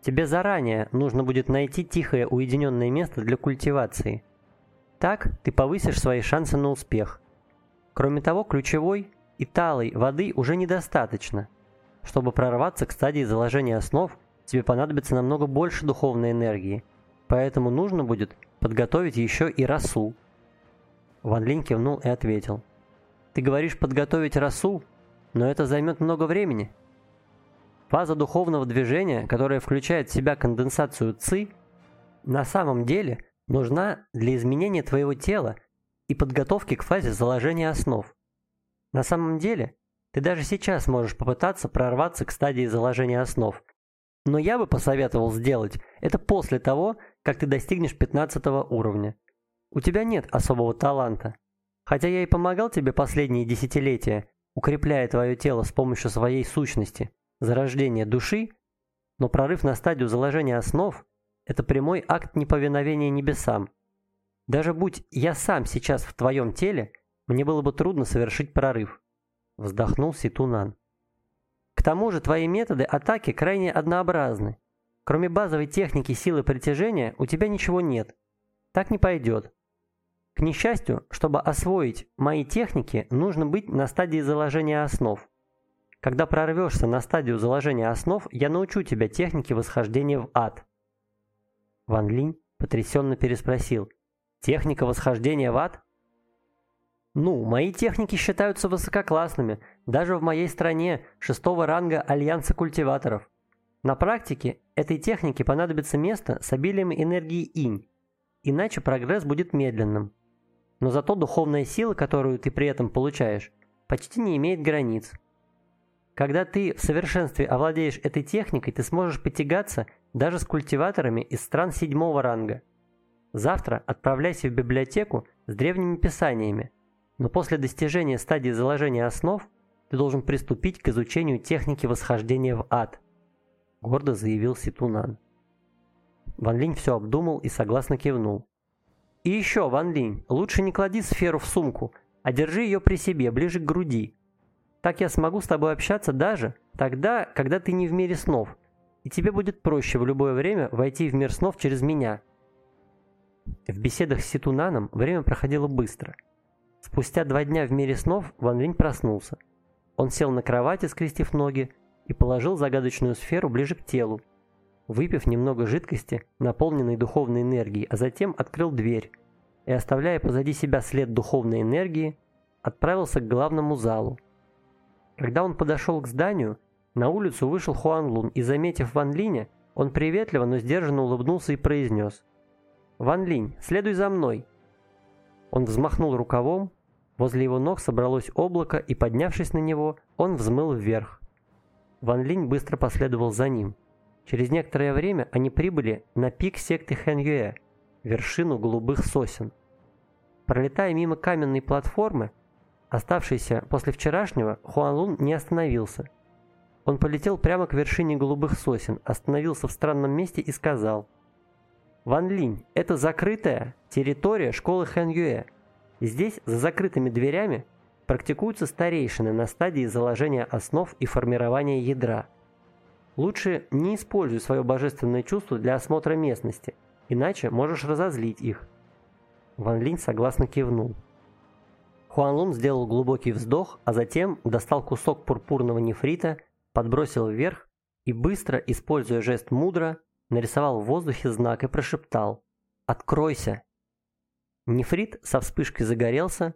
Тебе заранее нужно будет найти тихое уединенное место для культивации – так ты повысишь свои шансы на успех. Кроме того, ключевой и талой воды уже недостаточно. Чтобы прорваться к стадии заложения основ, тебе понадобится намного больше духовной энергии, поэтому нужно будет подготовить еще и росу. Ван Линь кивнул и ответил. Ты говоришь подготовить росу, но это займет много времени. Фаза духовного движения, которая включает в себя конденсацию ЦИ, на самом деле нужна для изменения твоего тела и подготовки к фазе заложения основ. На самом деле, ты даже сейчас можешь попытаться прорваться к стадии заложения основ. Но я бы посоветовал сделать это после того, как ты достигнешь 15 уровня. У тебя нет особого таланта. Хотя я и помогал тебе последние десятилетия, укрепляя твое тело с помощью своей сущности, зарождения души, Но прорыв на стадию заложения основ – это прямой акт неповиновения небесам. Даже будь я сам сейчас в твоем теле, мне было бы трудно совершить прорыв. Вздохнул Ситунан. К тому же твои методы атаки крайне однообразны. Кроме базовой техники силы притяжения у тебя ничего нет. Так не пойдет. К несчастью, чтобы освоить мои техники, нужно быть на стадии заложения основ. Когда прорвешься на стадию заложения основ, я научу тебя технике восхождения в ад. Ван Линь потрясенно переспросил. Техника восхождения в ад? Ну, мои техники считаются высококлассными, даже в моей стране шестого ранга Альянса культиваторов. На практике этой технике понадобится место с обилием энергии инь, иначе прогресс будет медленным. Но зато духовная сила, которую ты при этом получаешь, почти не имеет границ. Когда ты в совершенстве овладеешь этой техникой, ты сможешь потягаться даже с культиваторами из стран седьмого ранга. Завтра отправляйся в библиотеку с древними писаниями, но после достижения стадии заложения основ ты должен приступить к изучению техники восхождения в ад, гордо заявил Ситунан. Ван Линь все обдумал и согласно кивнул. И еще, Ван Линь, лучше не клади сферу в сумку, а держи ее при себе, ближе к груди. Так я смогу с тобой общаться даже тогда, когда ты не в мире снов, и тебе будет проще в любое время войти в мир снов через меня. В беседах с Ситунаном время проходило быстро. Спустя два дня в мире снов Ван Линь проснулся. Он сел на кровати, скрестив ноги, и положил загадочную сферу ближе к телу, выпив немного жидкости, наполненной духовной энергией, а затем открыл дверь и, оставляя позади себя след духовной энергии, отправился к главному залу. Когда он подошел к зданию, на улицу вышел Хуан Лун и, заметив Ван Линя, он приветливо, но сдержанно улыбнулся и произнес «Ван Линь, следуй за мной!» Он взмахнул рукавом, возле его ног собралось облако, и, поднявшись на него, он взмыл вверх. Ван Линь быстро последовал за ним – Через некоторое время они прибыли на пик секты Хэньюэ, вершину голубых сосен. Пролетая мимо каменной платформы, оставшейся после вчерашнего, Хуанлун не остановился. Он полетел прямо к вершине голубых сосен, остановился в странном месте и сказал «Ван Линь, это закрытая территория школы Хэньюэ. Здесь, за закрытыми дверями, практикуются старейшины на стадии заложения основ и формирования ядра – Лучше не используй свое божественное чувство для осмотра местности, иначе можешь разозлить их. Ван Линь согласно кивнул. Хуан Лун сделал глубокий вздох, а затем достал кусок пурпурного нефрита, подбросил вверх и быстро, используя жест мудро, нарисовал в воздухе знак и прошептал «Откройся!». Нефрит со вспышкой загорелся,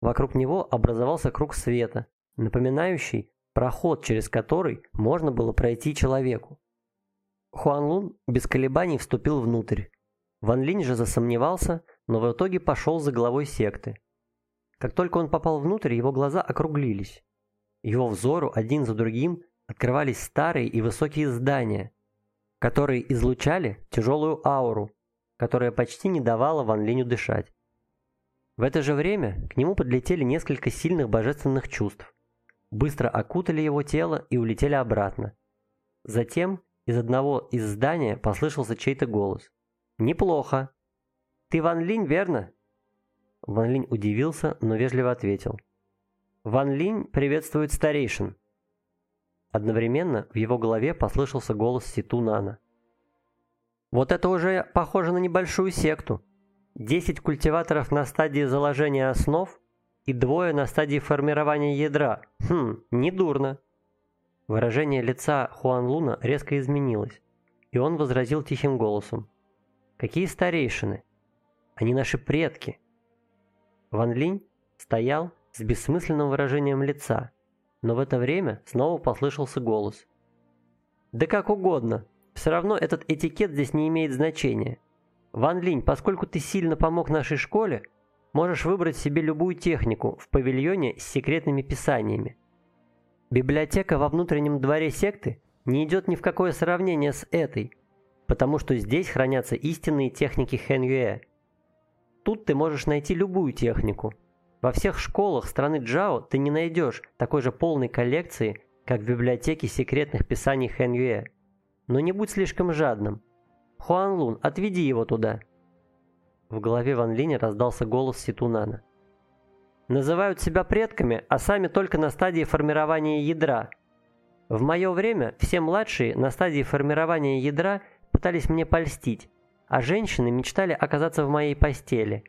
вокруг него образовался круг света, напоминающий проход, через который можно было пройти человеку. Хуан Лун без колебаний вступил внутрь. Ван Линь же засомневался, но в итоге пошел за главой секты. Как только он попал внутрь, его глаза округлились. Его взору один за другим открывались старые и высокие здания, которые излучали тяжелую ауру, которая почти не давала Ван Линю дышать. В это же время к нему подлетели несколько сильных божественных чувств быстро окутали его тело и улетели обратно. Затем из одного из здания послышался чей-то голос. «Неплохо. Ты Ван Линь, верно?» Ван Линь удивился, но вежливо ответил. «Ван Линь приветствует старейшин». Одновременно в его голове послышался голос Ситу Нана. «Вот это уже похоже на небольшую секту. Десять культиваторов на стадии заложения основ и двое на стадии формирования ядра. Хм, недурно. Выражение лица Хуан Луна резко изменилось, и он возразил тихим голосом. «Какие старейшины? Они наши предки!» Ван Линь стоял с бессмысленным выражением лица, но в это время снова послышался голос. «Да как угодно, все равно этот этикет здесь не имеет значения. Ван Линь, поскольку ты сильно помог нашей школе, Можешь выбрать себе любую технику в павильоне с секретными писаниями. Библиотека во внутреннем дворе секты не идет ни в какое сравнение с этой, потому что здесь хранятся истинные техники Хэньюэ. Тут ты можешь найти любую технику. Во всех школах страны Джао ты не найдешь такой же полной коллекции, как в библиотеке секретных писаний Хэньюэ. но не будь слишком жадным. Хуан Лун, отведи его туда». В голове Ван Линя раздался голос Ситунана. «Называют себя предками, а сами только на стадии формирования ядра. В мое время все младшие на стадии формирования ядра пытались мне польстить, а женщины мечтали оказаться в моей постели».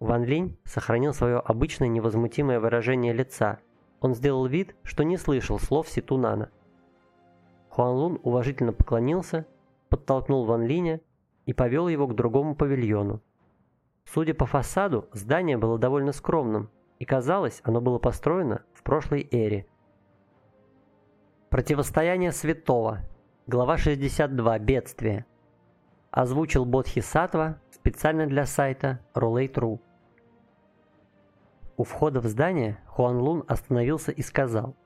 Ван Линь сохранил свое обычное невозмутимое выражение лица. Он сделал вид, что не слышал слов Ситунана. Хуан Лун уважительно поклонился, подтолкнул Ван Линя и повел его к другому павильону. Судя по фасаду, здание было довольно скромным, и казалось, оно было построено в прошлой эре. Противостояние святого. Глава 62. Бедствие. Озвучил Бодхи Сатва специально для сайта Roulette.ru. У входа в здание Хуан Лун остановился и сказал.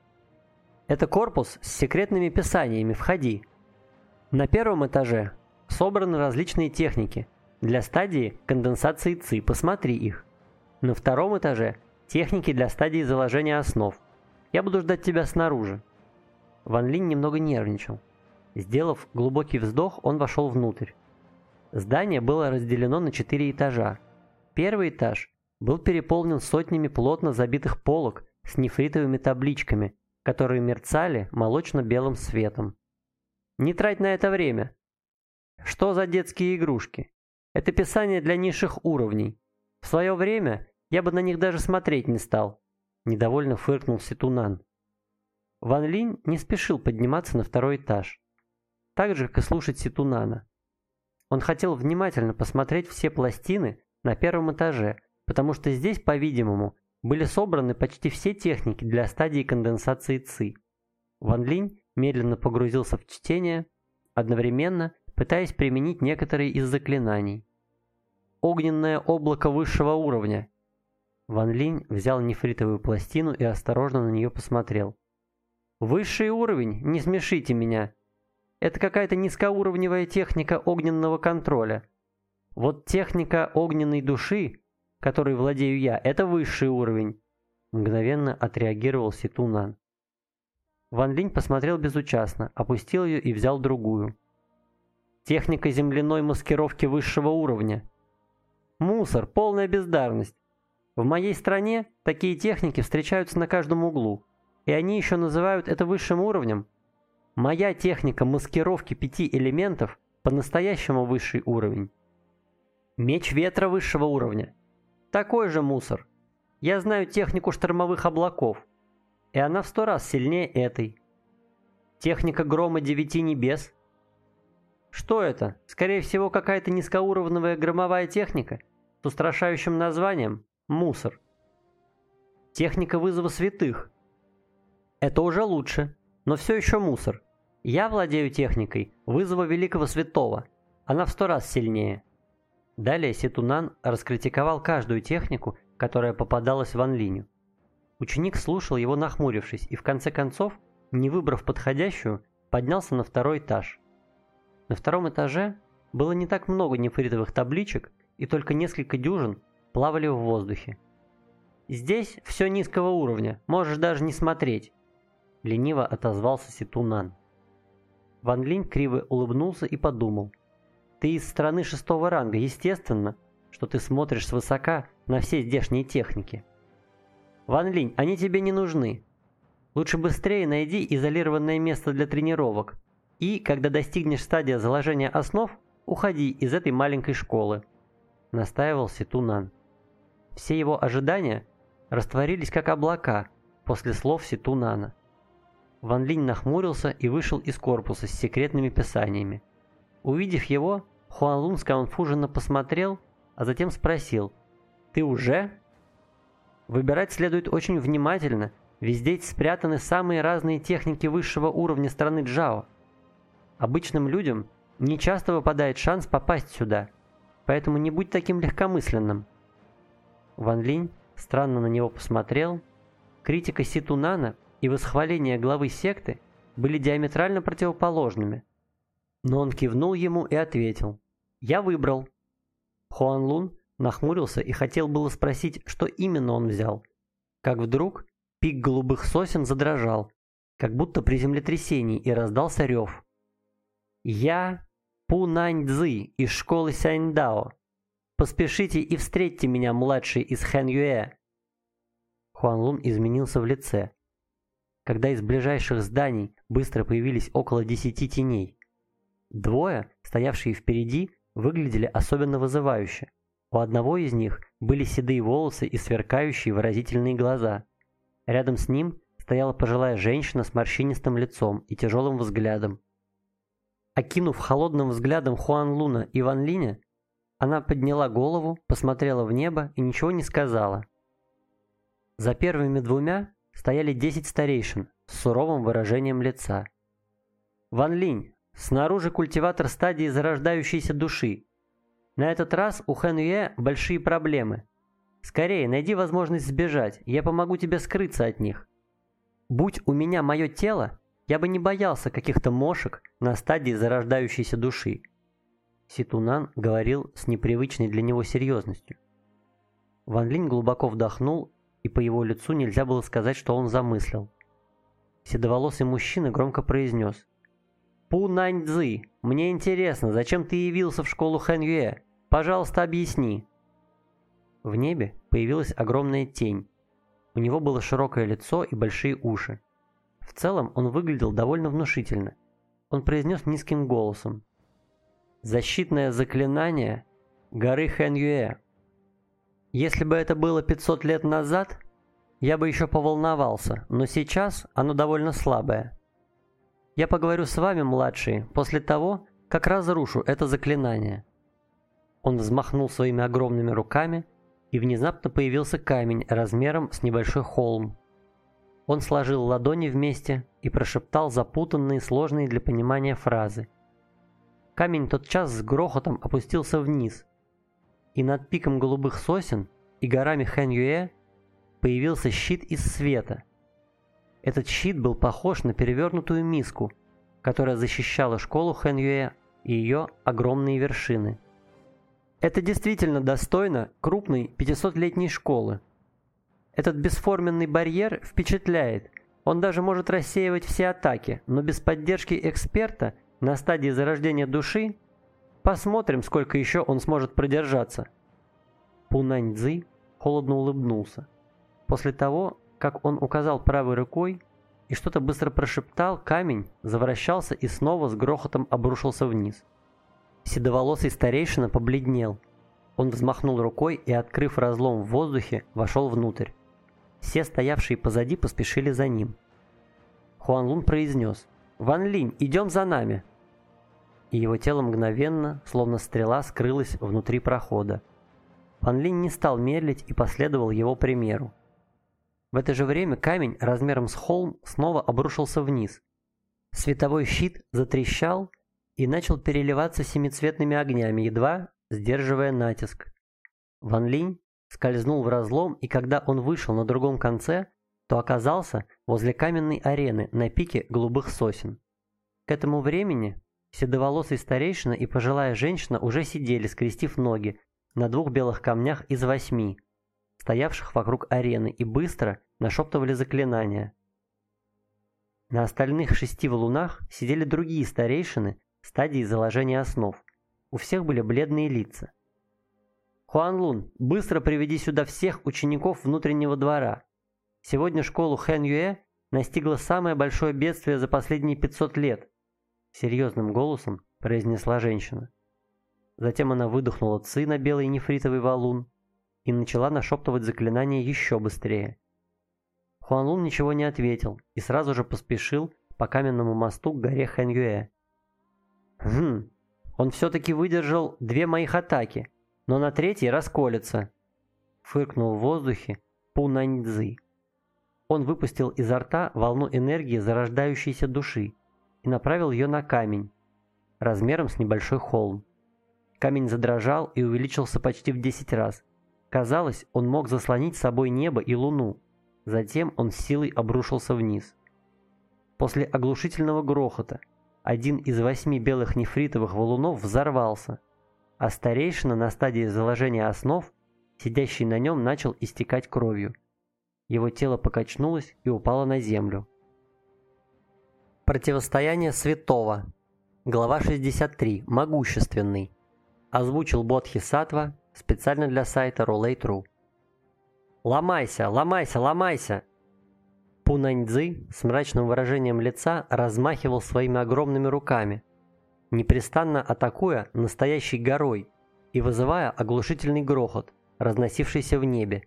«Это корпус с секретными писаниями, входи. На первом этаже собраны различные техники для стадии конденсации ЦИ, посмотри их. На втором этаже техники для стадии заложения основ. Я буду ждать тебя снаружи». Ван Линь немного нервничал. Сделав глубокий вздох, он вошел внутрь. Здание было разделено на четыре этажа. Первый этаж был переполнен сотнями плотно забитых полок с нефритовыми табличками, которые мерцали молочно-белым светом. Не трать на это время. Что за детские игрушки? Это писание для низших уровней. В свое время я бы на них даже смотреть не стал. Недовольно фыркнул Ситунан. Ван Линь не спешил подниматься на второй этаж. Так же, как и слушать Ситунана. Он хотел внимательно посмотреть все пластины на первом этаже, потому что здесь, по-видимому, были собраны почти все техники для стадии конденсации ЦИ. Ван Линь медленно погрузился в чтение, одновременно пытаясь применить некоторые из заклинаний. Огненное облако высшего уровня. Ван Линь взял нефритовую пластину и осторожно на нее посмотрел. Высший уровень, не смешите меня. Это какая-то низкоуровневая техника огненного контроля. Вот техника огненной души которой владею я, это высший уровень. Мгновенно отреагировал Ситунан. Ван Линь посмотрел безучастно, опустил ее и взял другую. Техника земляной маскировки высшего уровня. Мусор, полная бездарность. В моей стране такие техники встречаются на каждом углу, и они еще называют это высшим уровнем. Моя техника маскировки пяти элементов по-настоящему высший уровень. Меч ветра высшего уровня. Такой же мусор. Я знаю технику штормовых облаков, и она в сто раз сильнее этой. Техника грома девяти небес. Что это? Скорее всего, какая-то низкоуровневая громовая техника с устрашающим названием «Мусор». Техника вызова святых. Это уже лучше, но все еще мусор. Я владею техникой вызова великого святого. Она в сто раз сильнее. Далее Ситунан раскритиковал каждую технику, которая попадалась Ван Линю. Ученик слушал его нахмурившись и в конце концов, не выбрав подходящую, поднялся на второй этаж. На втором этаже было не так много нефритовых табличек и только несколько дюжин плавали в воздухе. «Здесь все низкого уровня, можешь даже не смотреть», — лениво отозвался Ситунан. Ван Линь криво улыбнулся и подумал — ты из страны шестого ранга, естественно, что ты смотришь свысока на все здешние техники. Ван Линь, они тебе не нужны. Лучше быстрее найди изолированное место для тренировок. И, когда достигнешь стадии заложения основ, уходи из этой маленькой школы. Настаивал Ситунан. Все его ожидания растворились как облака после слов Ситунана. Ван Линь нахмурился и вышел из корпуса с секретными писаниями. Увидев его, Хуан Лун сконфуженно посмотрел, а затем спросил «Ты уже?» Выбирать следует очень внимательно, ведь здесь спрятаны самые разные техники высшего уровня страны Джао. Обычным людям не часто выпадает шанс попасть сюда, поэтому не будь таким легкомысленным. Ван Линь странно на него посмотрел. Критика Ситунана и восхваление главы секты были диаметрально противоположными. Но он кивнул ему и ответил. «Я выбрал». Хуан Лун нахмурился и хотел было спросить, что именно он взял. Как вдруг пик голубых сосен задрожал, как будто при землетрясении, и раздался рев. «Я Пунань Цзы из школы Сяньдао. Поспешите и встретьте меня, младший из Хэн Юэ». Хуан Лун изменился в лице, когда из ближайших зданий быстро появились около десяти теней. Двое, стоявшие впереди, выглядели особенно вызывающе. У одного из них были седые волосы и сверкающие выразительные глаза. Рядом с ним стояла пожилая женщина с морщинистым лицом и тяжелым взглядом. Окинув холодным взглядом Хуан Луна и Ван Линя, она подняла голову, посмотрела в небо и ничего не сказала. За первыми двумя стояли десять старейшин с суровым выражением лица. «Ван Линь, снаружи культиватор стадии зарождающейся души. На этот раз у Хэн Юэ большие проблемы. Скорее, найди возможность сбежать, я помогу тебе скрыться от них». Будь у меня мое тело, я бы не боялся каких-то мошек на стадии зарождающейся души. Ситунан говорил с непривычной для него серьезностью. Ван Линь глубоко вдохнул, и по его лицу нельзя было сказать, что он замыслил. Седоволосый мужчина громко произнес. «Пу Нань Цзы, мне интересно, зачем ты явился в школу Хэн Юэ? Пожалуйста, объясни». В небе появилась огромная тень, у него было широкое лицо и большие уши. В целом он выглядел довольно внушительно. Он произнес низким голосом. «Защитное заклинание горы Хэньюэ. Если бы это было 500 лет назад, я бы еще поволновался, но сейчас оно довольно слабое. Я поговорю с вами, младшие, после того, как разрушу это заклинание». Он взмахнул своими огромными руками, и внезапно появился камень размером с небольшой холм. Он сложил ладони вместе и прошептал запутанные, сложные для понимания фразы. Камень тотчас с грохотом опустился вниз, и над пиком голубых сосен и горами Хэн-Юэ появился щит из света. Этот щит был похож на перевернутую миску, которая защищала школу Хэн-Юэ и ее огромные вершины – это действительно достойно крупной 500-летней школы. Этот бесформенный барьер впечатляет. Он даже может рассеивать все атаки, но без поддержки эксперта на стадии зарождения души посмотрим, сколько еще он сможет продержаться. Пунань Цзы холодно улыбнулся. После того, как он указал правой рукой и что-то быстро прошептал, камень завращался и снова с грохотом обрушился вниз. Седоволосый старейшина побледнел. Он взмахнул рукой и, открыв разлом в воздухе, вошел внутрь. Все стоявшие позади поспешили за ним. Хуан Лун произнес «Ван Линь, идем за нами!» И его тело мгновенно, словно стрела, скрылось внутри прохода. Ван Линь не стал медлить и последовал его примеру. В это же время камень размером с холм снова обрушился вниз. Световой щит затрещал, и начал переливаться семицветными огнями, едва сдерживая натиск. Ван Линь скользнул в разлом, и когда он вышел на другом конце, то оказался возле каменной арены на пике голубых сосен. К этому времени седоволосый старейшина и пожилая женщина уже сидели, скрестив ноги, на двух белых камнях из восьми, стоявших вокруг арены, и быстро нашептывали заклинания. На остальных шести валунах сидели другие старейшины стадии заложения основ. У всех были бледные лица. «Хуан Лун, быстро приведи сюда всех учеников внутреннего двора. Сегодня школу Хэн Юэ настигло самое большое бедствие за последние 500 лет», серьезным голосом произнесла женщина. Затем она выдохнула ци на белый нефритовый валун и начала нашептывать заклинание еще быстрее. Хуан Лун ничего не ответил и сразу же поспешил по каменному мосту к горе Хэн Юэ. Хм, он все-таки выдержал две моих атаки, но на третьей расколется. Фыркнул в воздухе Пунаньцзы. Он выпустил изо рта волну энергии зарождающейся души и направил ее на камень, размером с небольшой холм. Камень задрожал и увеличился почти в 10 раз. Казалось, он мог заслонить собой небо и луну. Затем он силой обрушился вниз. После оглушительного грохота один из восьми белых нефритовых валунов взорвался, а старейшина на стадии заложения основ, сидящий на нем, начал истекать кровью. Его тело покачнулось и упало на землю. Противостояние святого. Глава 63. Могущественный. Озвучил Бодхи Сатва специально для сайта Roulette.ru. «Ломайся, ломайся, ломайся!» Пунаньцзы с мрачным выражением лица размахивал своими огромными руками, непрестанно атакуя настоящей горой и вызывая оглушительный грохот, разносившийся в небе.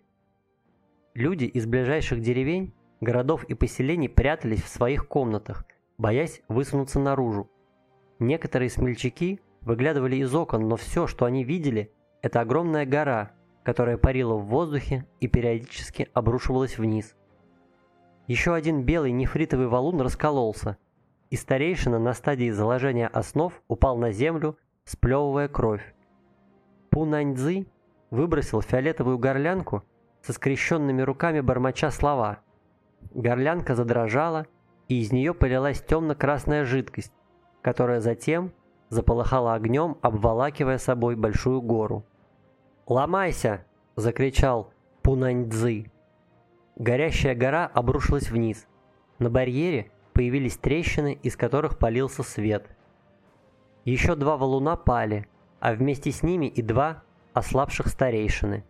Люди из ближайших деревень, городов и поселений прятались в своих комнатах, боясь высунуться наружу. Некоторые смельчаки выглядывали из окон, но все, что они видели, это огромная гора, которая парила в воздухе и периодически обрушивалась вниз. Еще один белый нефритовый валун раскололся, и старейшина на стадии заложения основ упал на землю, сплевывая кровь. Пунаньцзы выбросил фиолетовую горлянку со скрещенными руками бормоча слова. Горлянка задрожала, и из нее полилась темно-красная жидкость, которая затем заполыхала огнем, обволакивая собой большую гору. «Ломайся!» – закричал Пунаньцзы. Горящая гора обрушилась вниз. На барьере появились трещины, из которых полился свет. Еще два валуна пали, а вместе с ними и два ослабших старейшины.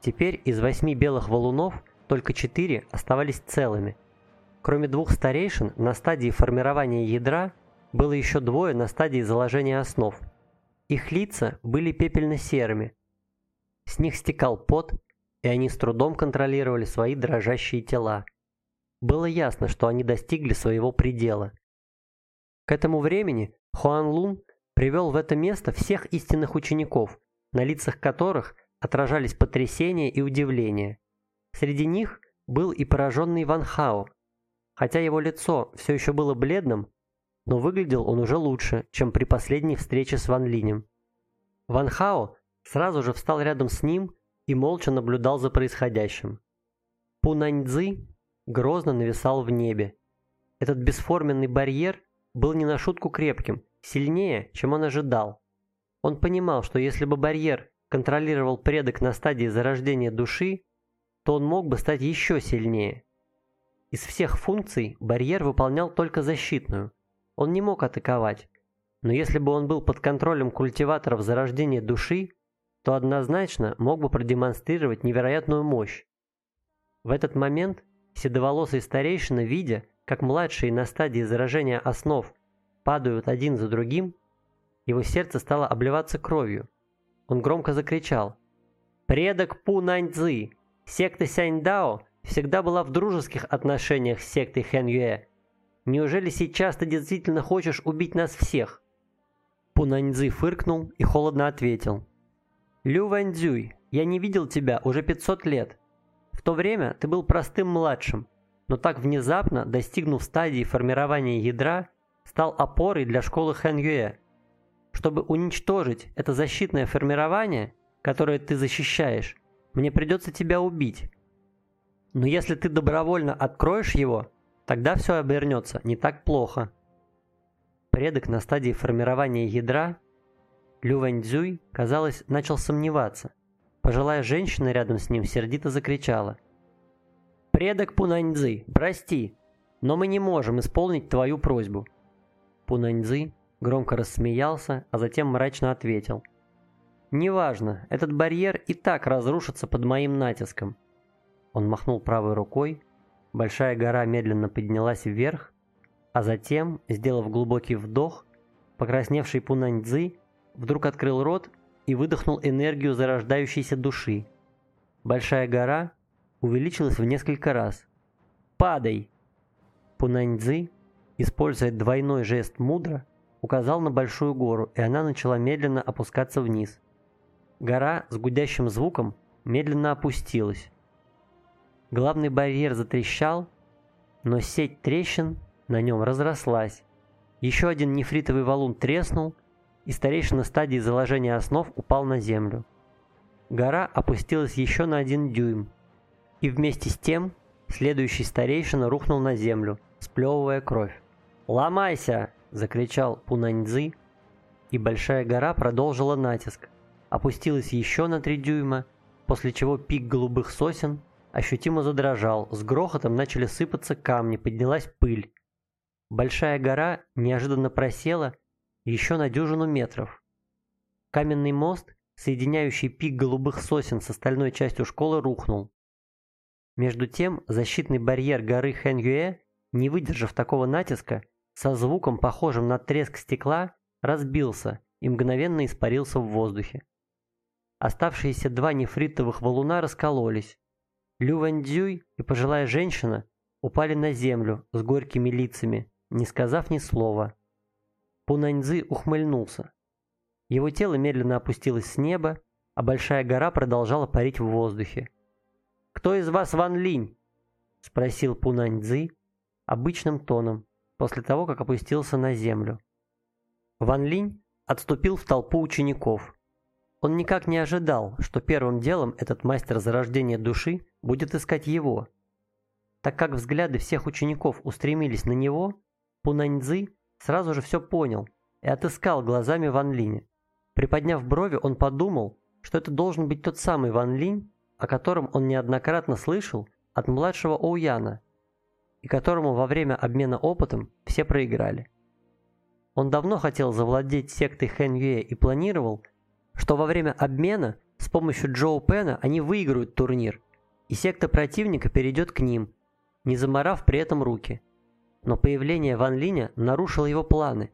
Теперь из восьми белых валунов только четыре оставались целыми. Кроме двух старейшин, на стадии формирования ядра было еще двое на стадии заложения основ. Их лица были пепельно-серыми. С них стекал пот, и они с трудом контролировали свои дрожащие тела. Было ясно, что они достигли своего предела. К этому времени Хуан Лун привел в это место всех истинных учеников, на лицах которых отражались потрясение и удивление. Среди них был и пораженный Ван Хао. Хотя его лицо все еще было бледным, но выглядел он уже лучше, чем при последней встрече с Ван Линем. Ван Хао сразу же встал рядом с ним и молча наблюдал за происходящим. Пунаньцзы грозно нависал в небе. Этот бесформенный барьер был не на шутку крепким, сильнее, чем он ожидал. Он понимал, что если бы барьер контролировал предок на стадии зарождения души, то он мог бы стать еще сильнее. Из всех функций барьер выполнял только защитную. Он не мог атаковать. Но если бы он был под контролем культиваторов зарождения души, то однозначно мог бы продемонстрировать невероятную мощь. В этот момент седоволосый старейшина, видя, как младшие на стадии заражения основ падают один за другим, его сердце стало обливаться кровью. Он громко закричал. «Предок Пу Наньцзы! Секта Сяньдао всегда была в дружеских отношениях с сектой Хэн Юэ. Неужели сейчас ты действительно хочешь убить нас всех?» Пу Наньцзы фыркнул и холодно ответил. Лю Ваньцзюй, я не видел тебя уже 500 лет. В то время ты был простым младшим, но так внезапно, достигнув стадии формирования ядра, стал опорой для школы Хэн Юэ. Чтобы уничтожить это защитное формирование, которое ты защищаешь, мне придется тебя убить. Но если ты добровольно откроешь его, тогда все обернется не так плохо. Предок на стадии формирования ядра Лю Вэньцзюй, казалось, начал сомневаться. Пожилая женщина рядом с ним сердито закричала. «Предок Пунаньцзы, прости, но мы не можем исполнить твою просьбу». Пунаньцзы громко рассмеялся, а затем мрачно ответил. «Неважно, этот барьер и так разрушится под моим натиском». Он махнул правой рукой, большая гора медленно поднялась вверх, а затем, сделав глубокий вдох, покрасневший Пунаньцзы вдруг открыл рот и выдохнул энергию зарождающейся души. Большая гора увеличилась в несколько раз. «Падай!» Пунаньцзы, используя двойной жест мудро, указал на большую гору, и она начала медленно опускаться вниз. Гора с гудящим звуком медленно опустилась. Главный барьер затрещал, но сеть трещин на нем разрослась. Еще один нефритовый валун треснул, и старейшина стадии заложения основ упал на землю. Гора опустилась еще на один дюйм, и вместе с тем следующий старейшина рухнул на землю, сплевывая кровь. «Ломайся!» – закричал Пунаньцзы, и большая гора продолжила натиск, опустилась еще на три дюйма, после чего пик голубых сосен ощутимо задрожал, с грохотом начали сыпаться камни, поднялась пыль. Большая гора неожиданно просела еще на дюжину метров. Каменный мост, соединяющий пик голубых сосен с остальной частью школы, рухнул. Между тем, защитный барьер горы Хэньюэ, не выдержав такого натиска, со звуком, похожим на треск стекла, разбился и мгновенно испарился в воздухе. Оставшиеся два нефритовых валуна раскололись. Лю Вэньцзюй и пожилая женщина упали на землю с горькими лицами, не сказав ни слова. Пунаньзы ухмыльнулся. Его тело медленно опустилось с неба, а большая гора продолжала парить в воздухе. «Кто из вас Ван Линь?» — спросил Пунаньцзы обычным тоном, после того, как опустился на землю. Ван Линь отступил в толпу учеников. Он никак не ожидал, что первым делом этот мастер зарождения души будет искать его. Так как взгляды всех учеников устремились на него, Пунаньцзы сразу же все понял и отыскал глазами Ван Линя. Приподняв брови, он подумал, что это должен быть тот самый Ван Линь, о котором он неоднократно слышал от младшего Оуяна, и которому во время обмена опытом все проиграли. Он давно хотел завладеть сектой Хэн Юэ и планировал, что во время обмена с помощью Джоу Пена они выиграют турнир, и секта противника перейдет к ним, не заморав при этом руки. Но появление Ван Линя нарушило его планы,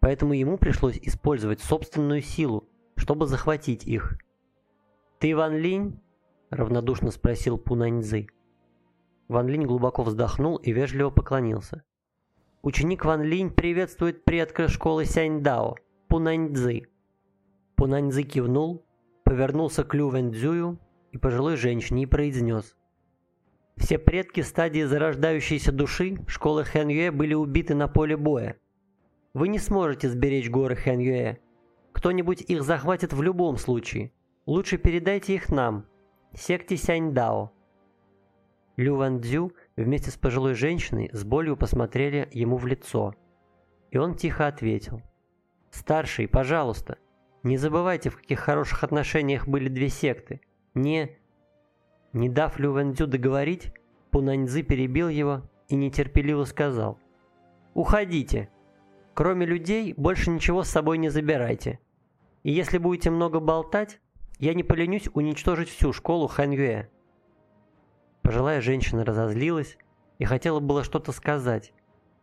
поэтому ему пришлось использовать собственную силу, чтобы захватить их. «Ты Ван Линь?» – равнодушно спросил Пунаньзы. Ван Линь глубоко вздохнул и вежливо поклонился. Ученик Ван Линь приветствует предка школы Сяньдао, Пунаньцзы. Пунаньцзы кивнул, повернулся к Лю Вэньцзюю и пожилой женщине и произнес. Все предки стадии зарождающейся души школы Хэньюэ были убиты на поле боя. Вы не сможете сберечь горы Хэньюэ. Кто-нибудь их захватит в любом случае. Лучше передайте их нам, секте Сяньдао. Лю Ван Цзю вместе с пожилой женщиной с болью посмотрели ему в лицо. И он тихо ответил. «Старший, пожалуйста, не забывайте, в каких хороших отношениях были две секты. Не...» Не дав Лю Ван Цзю договорить, Пунаньзы перебил его и нетерпеливо сказал. «Уходите. Кроме людей, больше ничего с собой не забирайте. И если будете много болтать, я не поленюсь уничтожить всю школу Ханьюэ». Пожилая женщина разозлилась и хотела было что-то сказать,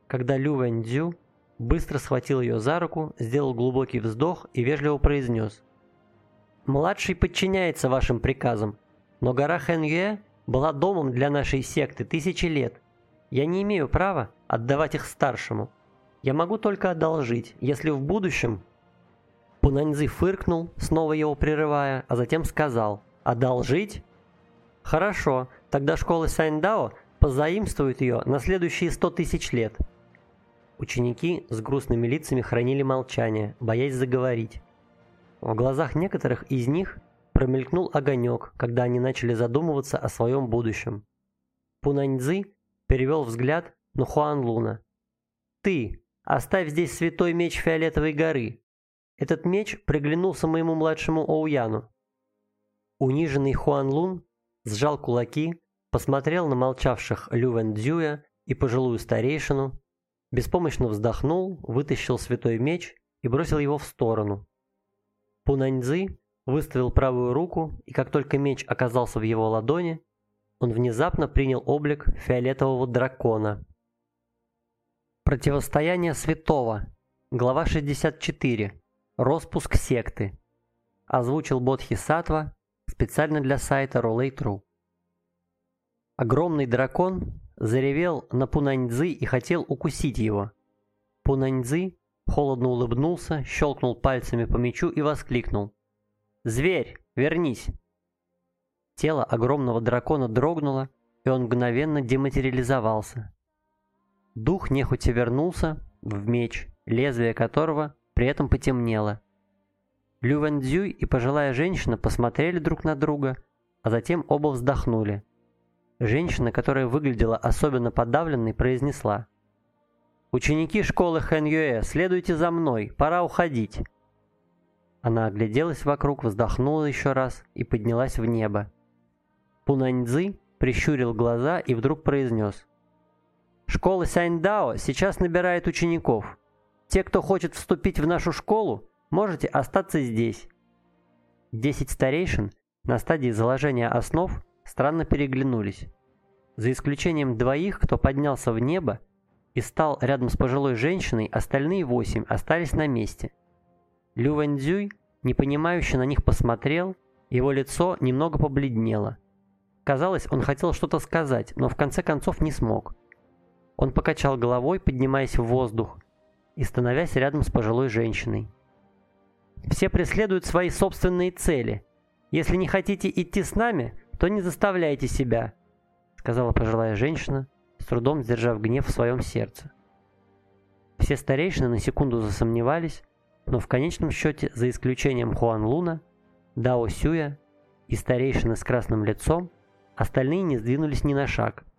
когда Лю Вэньцзю быстро схватил ее за руку, сделал глубокий вздох и вежливо произнес. «Младший подчиняется вашим приказам, но гора Хэньюэ была домом для нашей секты тысячи лет. Я не имею права отдавать их старшему. Я могу только одолжить, если в будущем...» Пунаньзы фыркнул, снова его прерывая, а затем сказал «Одолжить?» «Хорошо, Тогда школа Сайндао позаимствует ее на следующие сто тысяч лет. Ученики с грустными лицами хранили молчание, боясь заговорить. В глазах некоторых из них промелькнул огонек, когда они начали задумываться о своем будущем. Пунаньцзы перевел взгляд на Хуан Луна. «Ты, оставь здесь святой меч Фиолетовой горы. Этот меч приглянулся моему младшему Оуяну». Униженный Хуан Лун сжал кулаки, посмотрел на молчавших Лювен Дзюя и пожилую старейшину, беспомощно вздохнул, вытащил святой меч и бросил его в сторону. Пунаньцзы выставил правую руку, и как только меч оказался в его ладони, он внезапно принял облик фиолетового дракона. Противостояние святого. Глава 64. Роспуск секты. Озвучил Бодхисаттва специально для сайта Rollay.ru. Огромный дракон заревел на Пунаньцзы и хотел укусить его. Пунаньцзы холодно улыбнулся, щелкнул пальцами по мечу и воскликнул. «Зверь, вернись!» Тело огромного дракона дрогнуло, и он мгновенно дематериализовался. Дух нехотя вернулся в меч, лезвие которого при этом потемнело. Лю Цзюй и пожилая женщина посмотрели друг на друга, а затем оба вздохнули. Женщина, которая выглядела особенно подавленной, произнесла. «Ученики школы Хэн следуйте за мной, пора уходить». Она огляделась вокруг, вздохнула еще раз и поднялась в небо. Пунаньцзы прищурил глаза и вдруг произнес. «Школа Сяньдао сейчас набирает учеников. Те, кто хочет вступить в нашу школу, можете остаться здесь. Десять старейшин на стадии заложения основ странно переглянулись. За исключением двоих, кто поднялся в небо и стал рядом с пожилой женщиной, остальные восемь остались на месте. Лю Вэньцзюй непонимающе на них посмотрел, его лицо немного побледнело. Казалось, он хотел что-то сказать, но в конце концов не смог. Он покачал головой, поднимаясь в воздух и становясь рядом с пожилой женщиной. «Все преследуют свои собственные цели. Если не хотите идти с нами, то не заставляйте себя», сказала пожилая женщина, с трудом сдержав гнев в своем сердце. Все старейшины на секунду засомневались, но в конечном счете, за исключением Хуан Луна, Дао Сюя и старейшины с красным лицом, остальные не сдвинулись ни на шаг –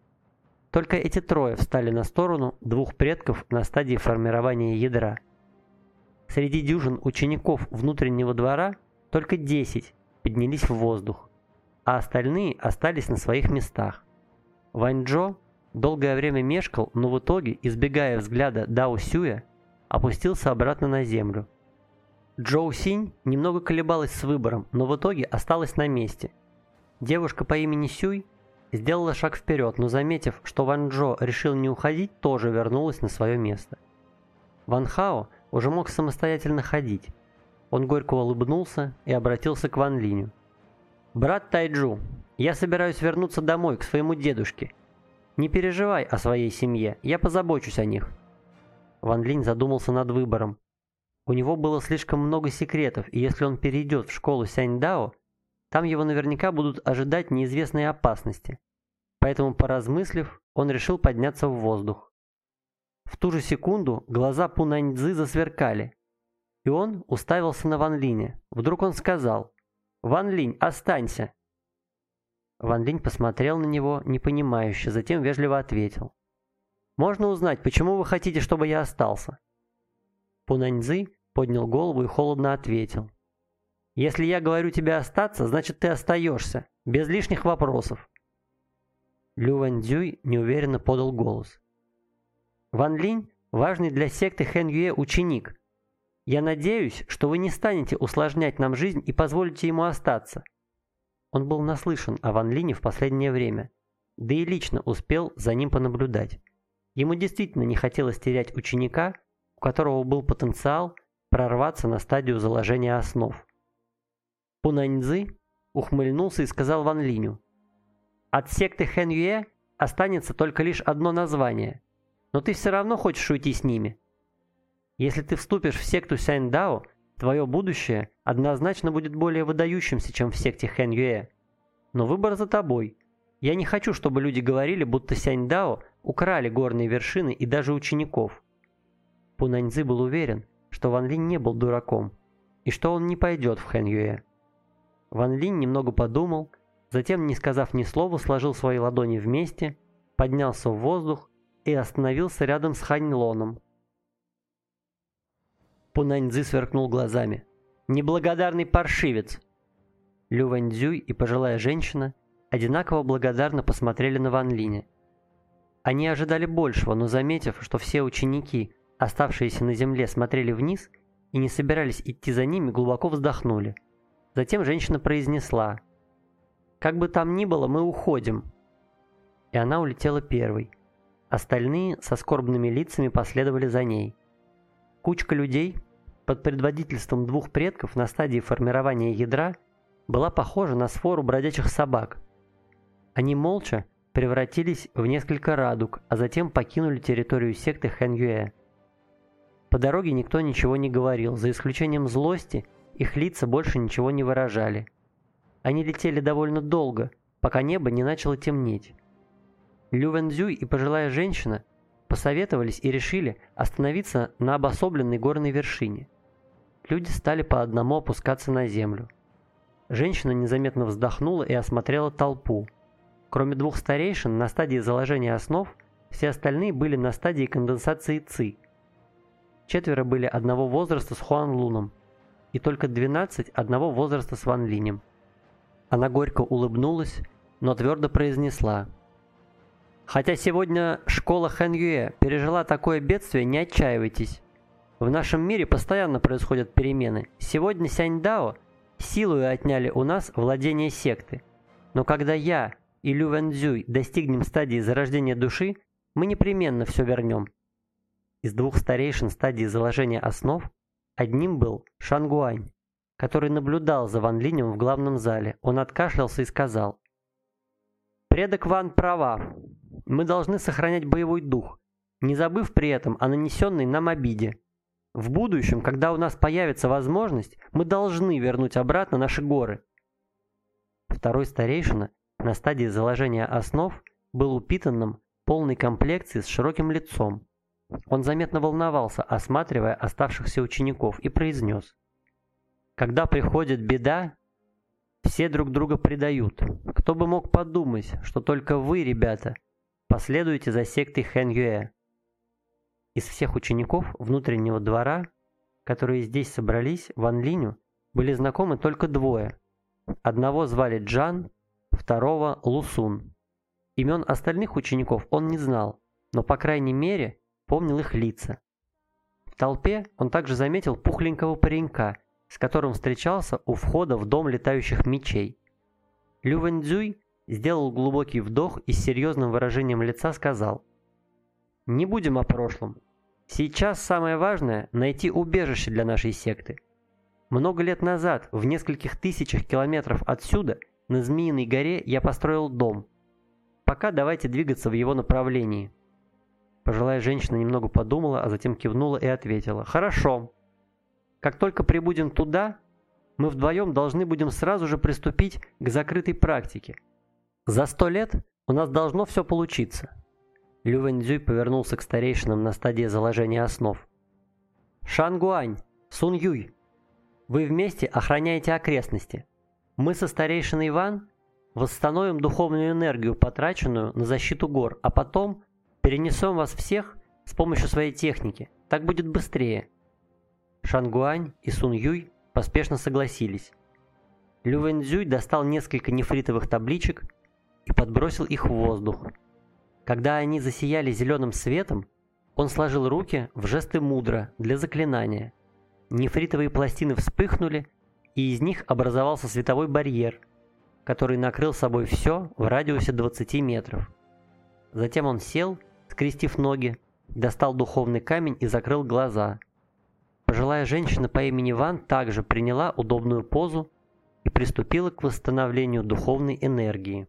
только эти трое встали на сторону двух предков на стадии формирования ядра. Среди дюжин учеников внутреннего двора только 10 поднялись в воздух, а остальные остались на своих местах. Ваньчжо долгое время мешкал, но в итоге, избегая взгляда Дао Сюя, опустился обратно на землю. Джоу Синь немного колебалась с выбором, но в итоге осталась на месте. Девушка по имени Сюй Сделала шаг вперед, но заметив, что Ван Джо решил не уходить, тоже вернулась на свое место. Ван Хао уже мог самостоятельно ходить. Он горько улыбнулся и обратился к Ван Линю. «Брат Тайджу, я собираюсь вернуться домой, к своему дедушке. Не переживай о своей семье, я позабочусь о них». Ван Линь задумался над выбором. У него было слишком много секретов, и если он перейдет в школу Сянь Дао, там его наверняка будут ожидать неизвестные опасности. Поэтому, поразмыслив, он решил подняться в воздух. В ту же секунду глаза Пунаньцзы засверкали, и он уставился на Ван Линя. Вдруг он сказал «Ван Линь, останься!» Ван Линь посмотрел на него непонимающе, затем вежливо ответил «Можно узнать, почему вы хотите, чтобы я остался?» Пунаньцзы поднял голову и холодно ответил если я говорю тебе остаться, значит ты остаешься, без лишних вопросов. Лю Ван Цзюй неуверенно подал голос. Ван Линь – важный для секты Хэн Юэ ученик. Я надеюсь, что вы не станете усложнять нам жизнь и позволите ему остаться. Он был наслышан о Ван Лине в последнее время, да и лично успел за ним понаблюдать. Ему действительно не хотелось терять ученика, у которого был потенциал прорваться на стадию заложения основ. Пунаньцзы ухмыльнулся и сказал Ван Линю. «От секты Хэн Юэ останется только лишь одно название, но ты все равно хочешь уйти с ними. Если ты вступишь в секту Сянь Дао, твое будущее однозначно будет более выдающимся, чем в секте Хэн Юэ. Но выбор за тобой. Я не хочу, чтобы люди говорили, будто Сянь Дао украли горные вершины и даже учеников». Пунаньцзы был уверен, что Ван Линь не был дураком, и что он не пойдет в Хэн Юэ. Ван Линь немного подумал, затем, не сказав ни слова, сложил свои ладони вместе, поднялся в воздух и остановился рядом с Хань Лоном. Пунаньцзы сверкнул глазами. «Неблагодарный паршивец!» Лю Вэньцзюй и пожилая женщина одинаково благодарно посмотрели на Ван Линя. Они ожидали большего, но заметив, что все ученики, оставшиеся на земле, смотрели вниз и не собирались идти за ними, глубоко вздохнули. Затем женщина произнесла «Как бы там ни было, мы уходим». И она улетела первой. Остальные со скорбными лицами последовали за ней. Кучка людей под предводительством двух предков на стадии формирования ядра была похожа на свору бродячих собак. Они молча превратились в несколько радуг, а затем покинули территорию секты Хэньюэ. По дороге никто ничего не говорил, за исключением злости их лица больше ничего не выражали. Они летели довольно долго, пока небо не начало темнеть. Лю Вэнзюй и пожилая женщина посоветовались и решили остановиться на обособленной горной вершине. Люди стали по одному опускаться на землю. Женщина незаметно вздохнула и осмотрела толпу. Кроме двух старейшин на стадии заложения основ, все остальные были на стадии конденсации ЦИ. Четверо были одного возраста с Хуан Луном – и только 12 одного возраста с Ван Линем. Она горько улыбнулась, но твердо произнесла. «Хотя сегодня школа Хэн Юэ пережила такое бедствие, не отчаивайтесь. В нашем мире постоянно происходят перемены. Сегодня Сяньдао силой отняли у нас владение секты. Но когда я и Лю Вэнзюй достигнем стадии зарождения души, мы непременно все вернем. Из двух старейшин стадии заложения основ одним был Шангуань, который наблюдал за Ван Линем в главном зале. Он откашлялся и сказал, «Предок Ван права. Мы должны сохранять боевой дух, не забыв при этом о нанесенной нам обиде. В будущем, когда у нас появится возможность, мы должны вернуть обратно наши горы». Второй старейшина на стадии заложения основ был упитанным, полной комплекции с широким лицом. Он заметно волновался, осматривая оставшихся учеников, и произнес. «Когда приходит беда, все друг друга предают. Кто бы мог подумать, что только вы, ребята, последуете за сектой Хэн Юэ. Из всех учеников внутреннего двора, которые здесь собрались, Ван Линю были знакомы только двое. Одного звали Джан, второго Лусун. Имен остальных учеников он не знал, но по крайней мере помнил их лица. В толпе он также заметил пухленького паренька, с которым встречался у входа в дом летающих мечей. Лю Вэньцзюй сделал глубокий вдох и с серьезным выражением лица сказал «Не будем о прошлом. Сейчас самое важное – найти убежище для нашей секты. Много лет назад, в нескольких тысячах километров отсюда, на Змеиной горе я построил дом. Пока давайте двигаться в его направлении». Пожилая женщина немного подумала, а затем кивнула и ответила «Хорошо. Как только прибудем туда, мы вдвоем должны будем сразу же приступить к закрытой практике. За сто лет у нас должно все получиться». Лю Вэньцзюй повернулся к старейшинам на стадии заложения основ. «Шангуань, Сун Юй, вы вместе охраняете окрестности. Мы со старейшиной Иван восстановим духовную энергию, потраченную на защиту гор, а потом перенесем вас всех с помощью своей техники. Так будет быстрее». Шангуань и Сун Юй поспешно согласились. Лю Вэньцзюй достал несколько нефритовых табличек и подбросил их в воздух. Когда они засияли зеленым светом, он сложил руки в жесты мудро для заклинания. Нефритовые пластины вспыхнули, и из них образовался световой барьер, который накрыл собой все в радиусе 20 метров. Затем он сел, скрестив ноги, достал духовный камень и закрыл глаза. Пожилая женщина по имени Ван также приняла удобную позу и приступила к восстановлению духовной энергии.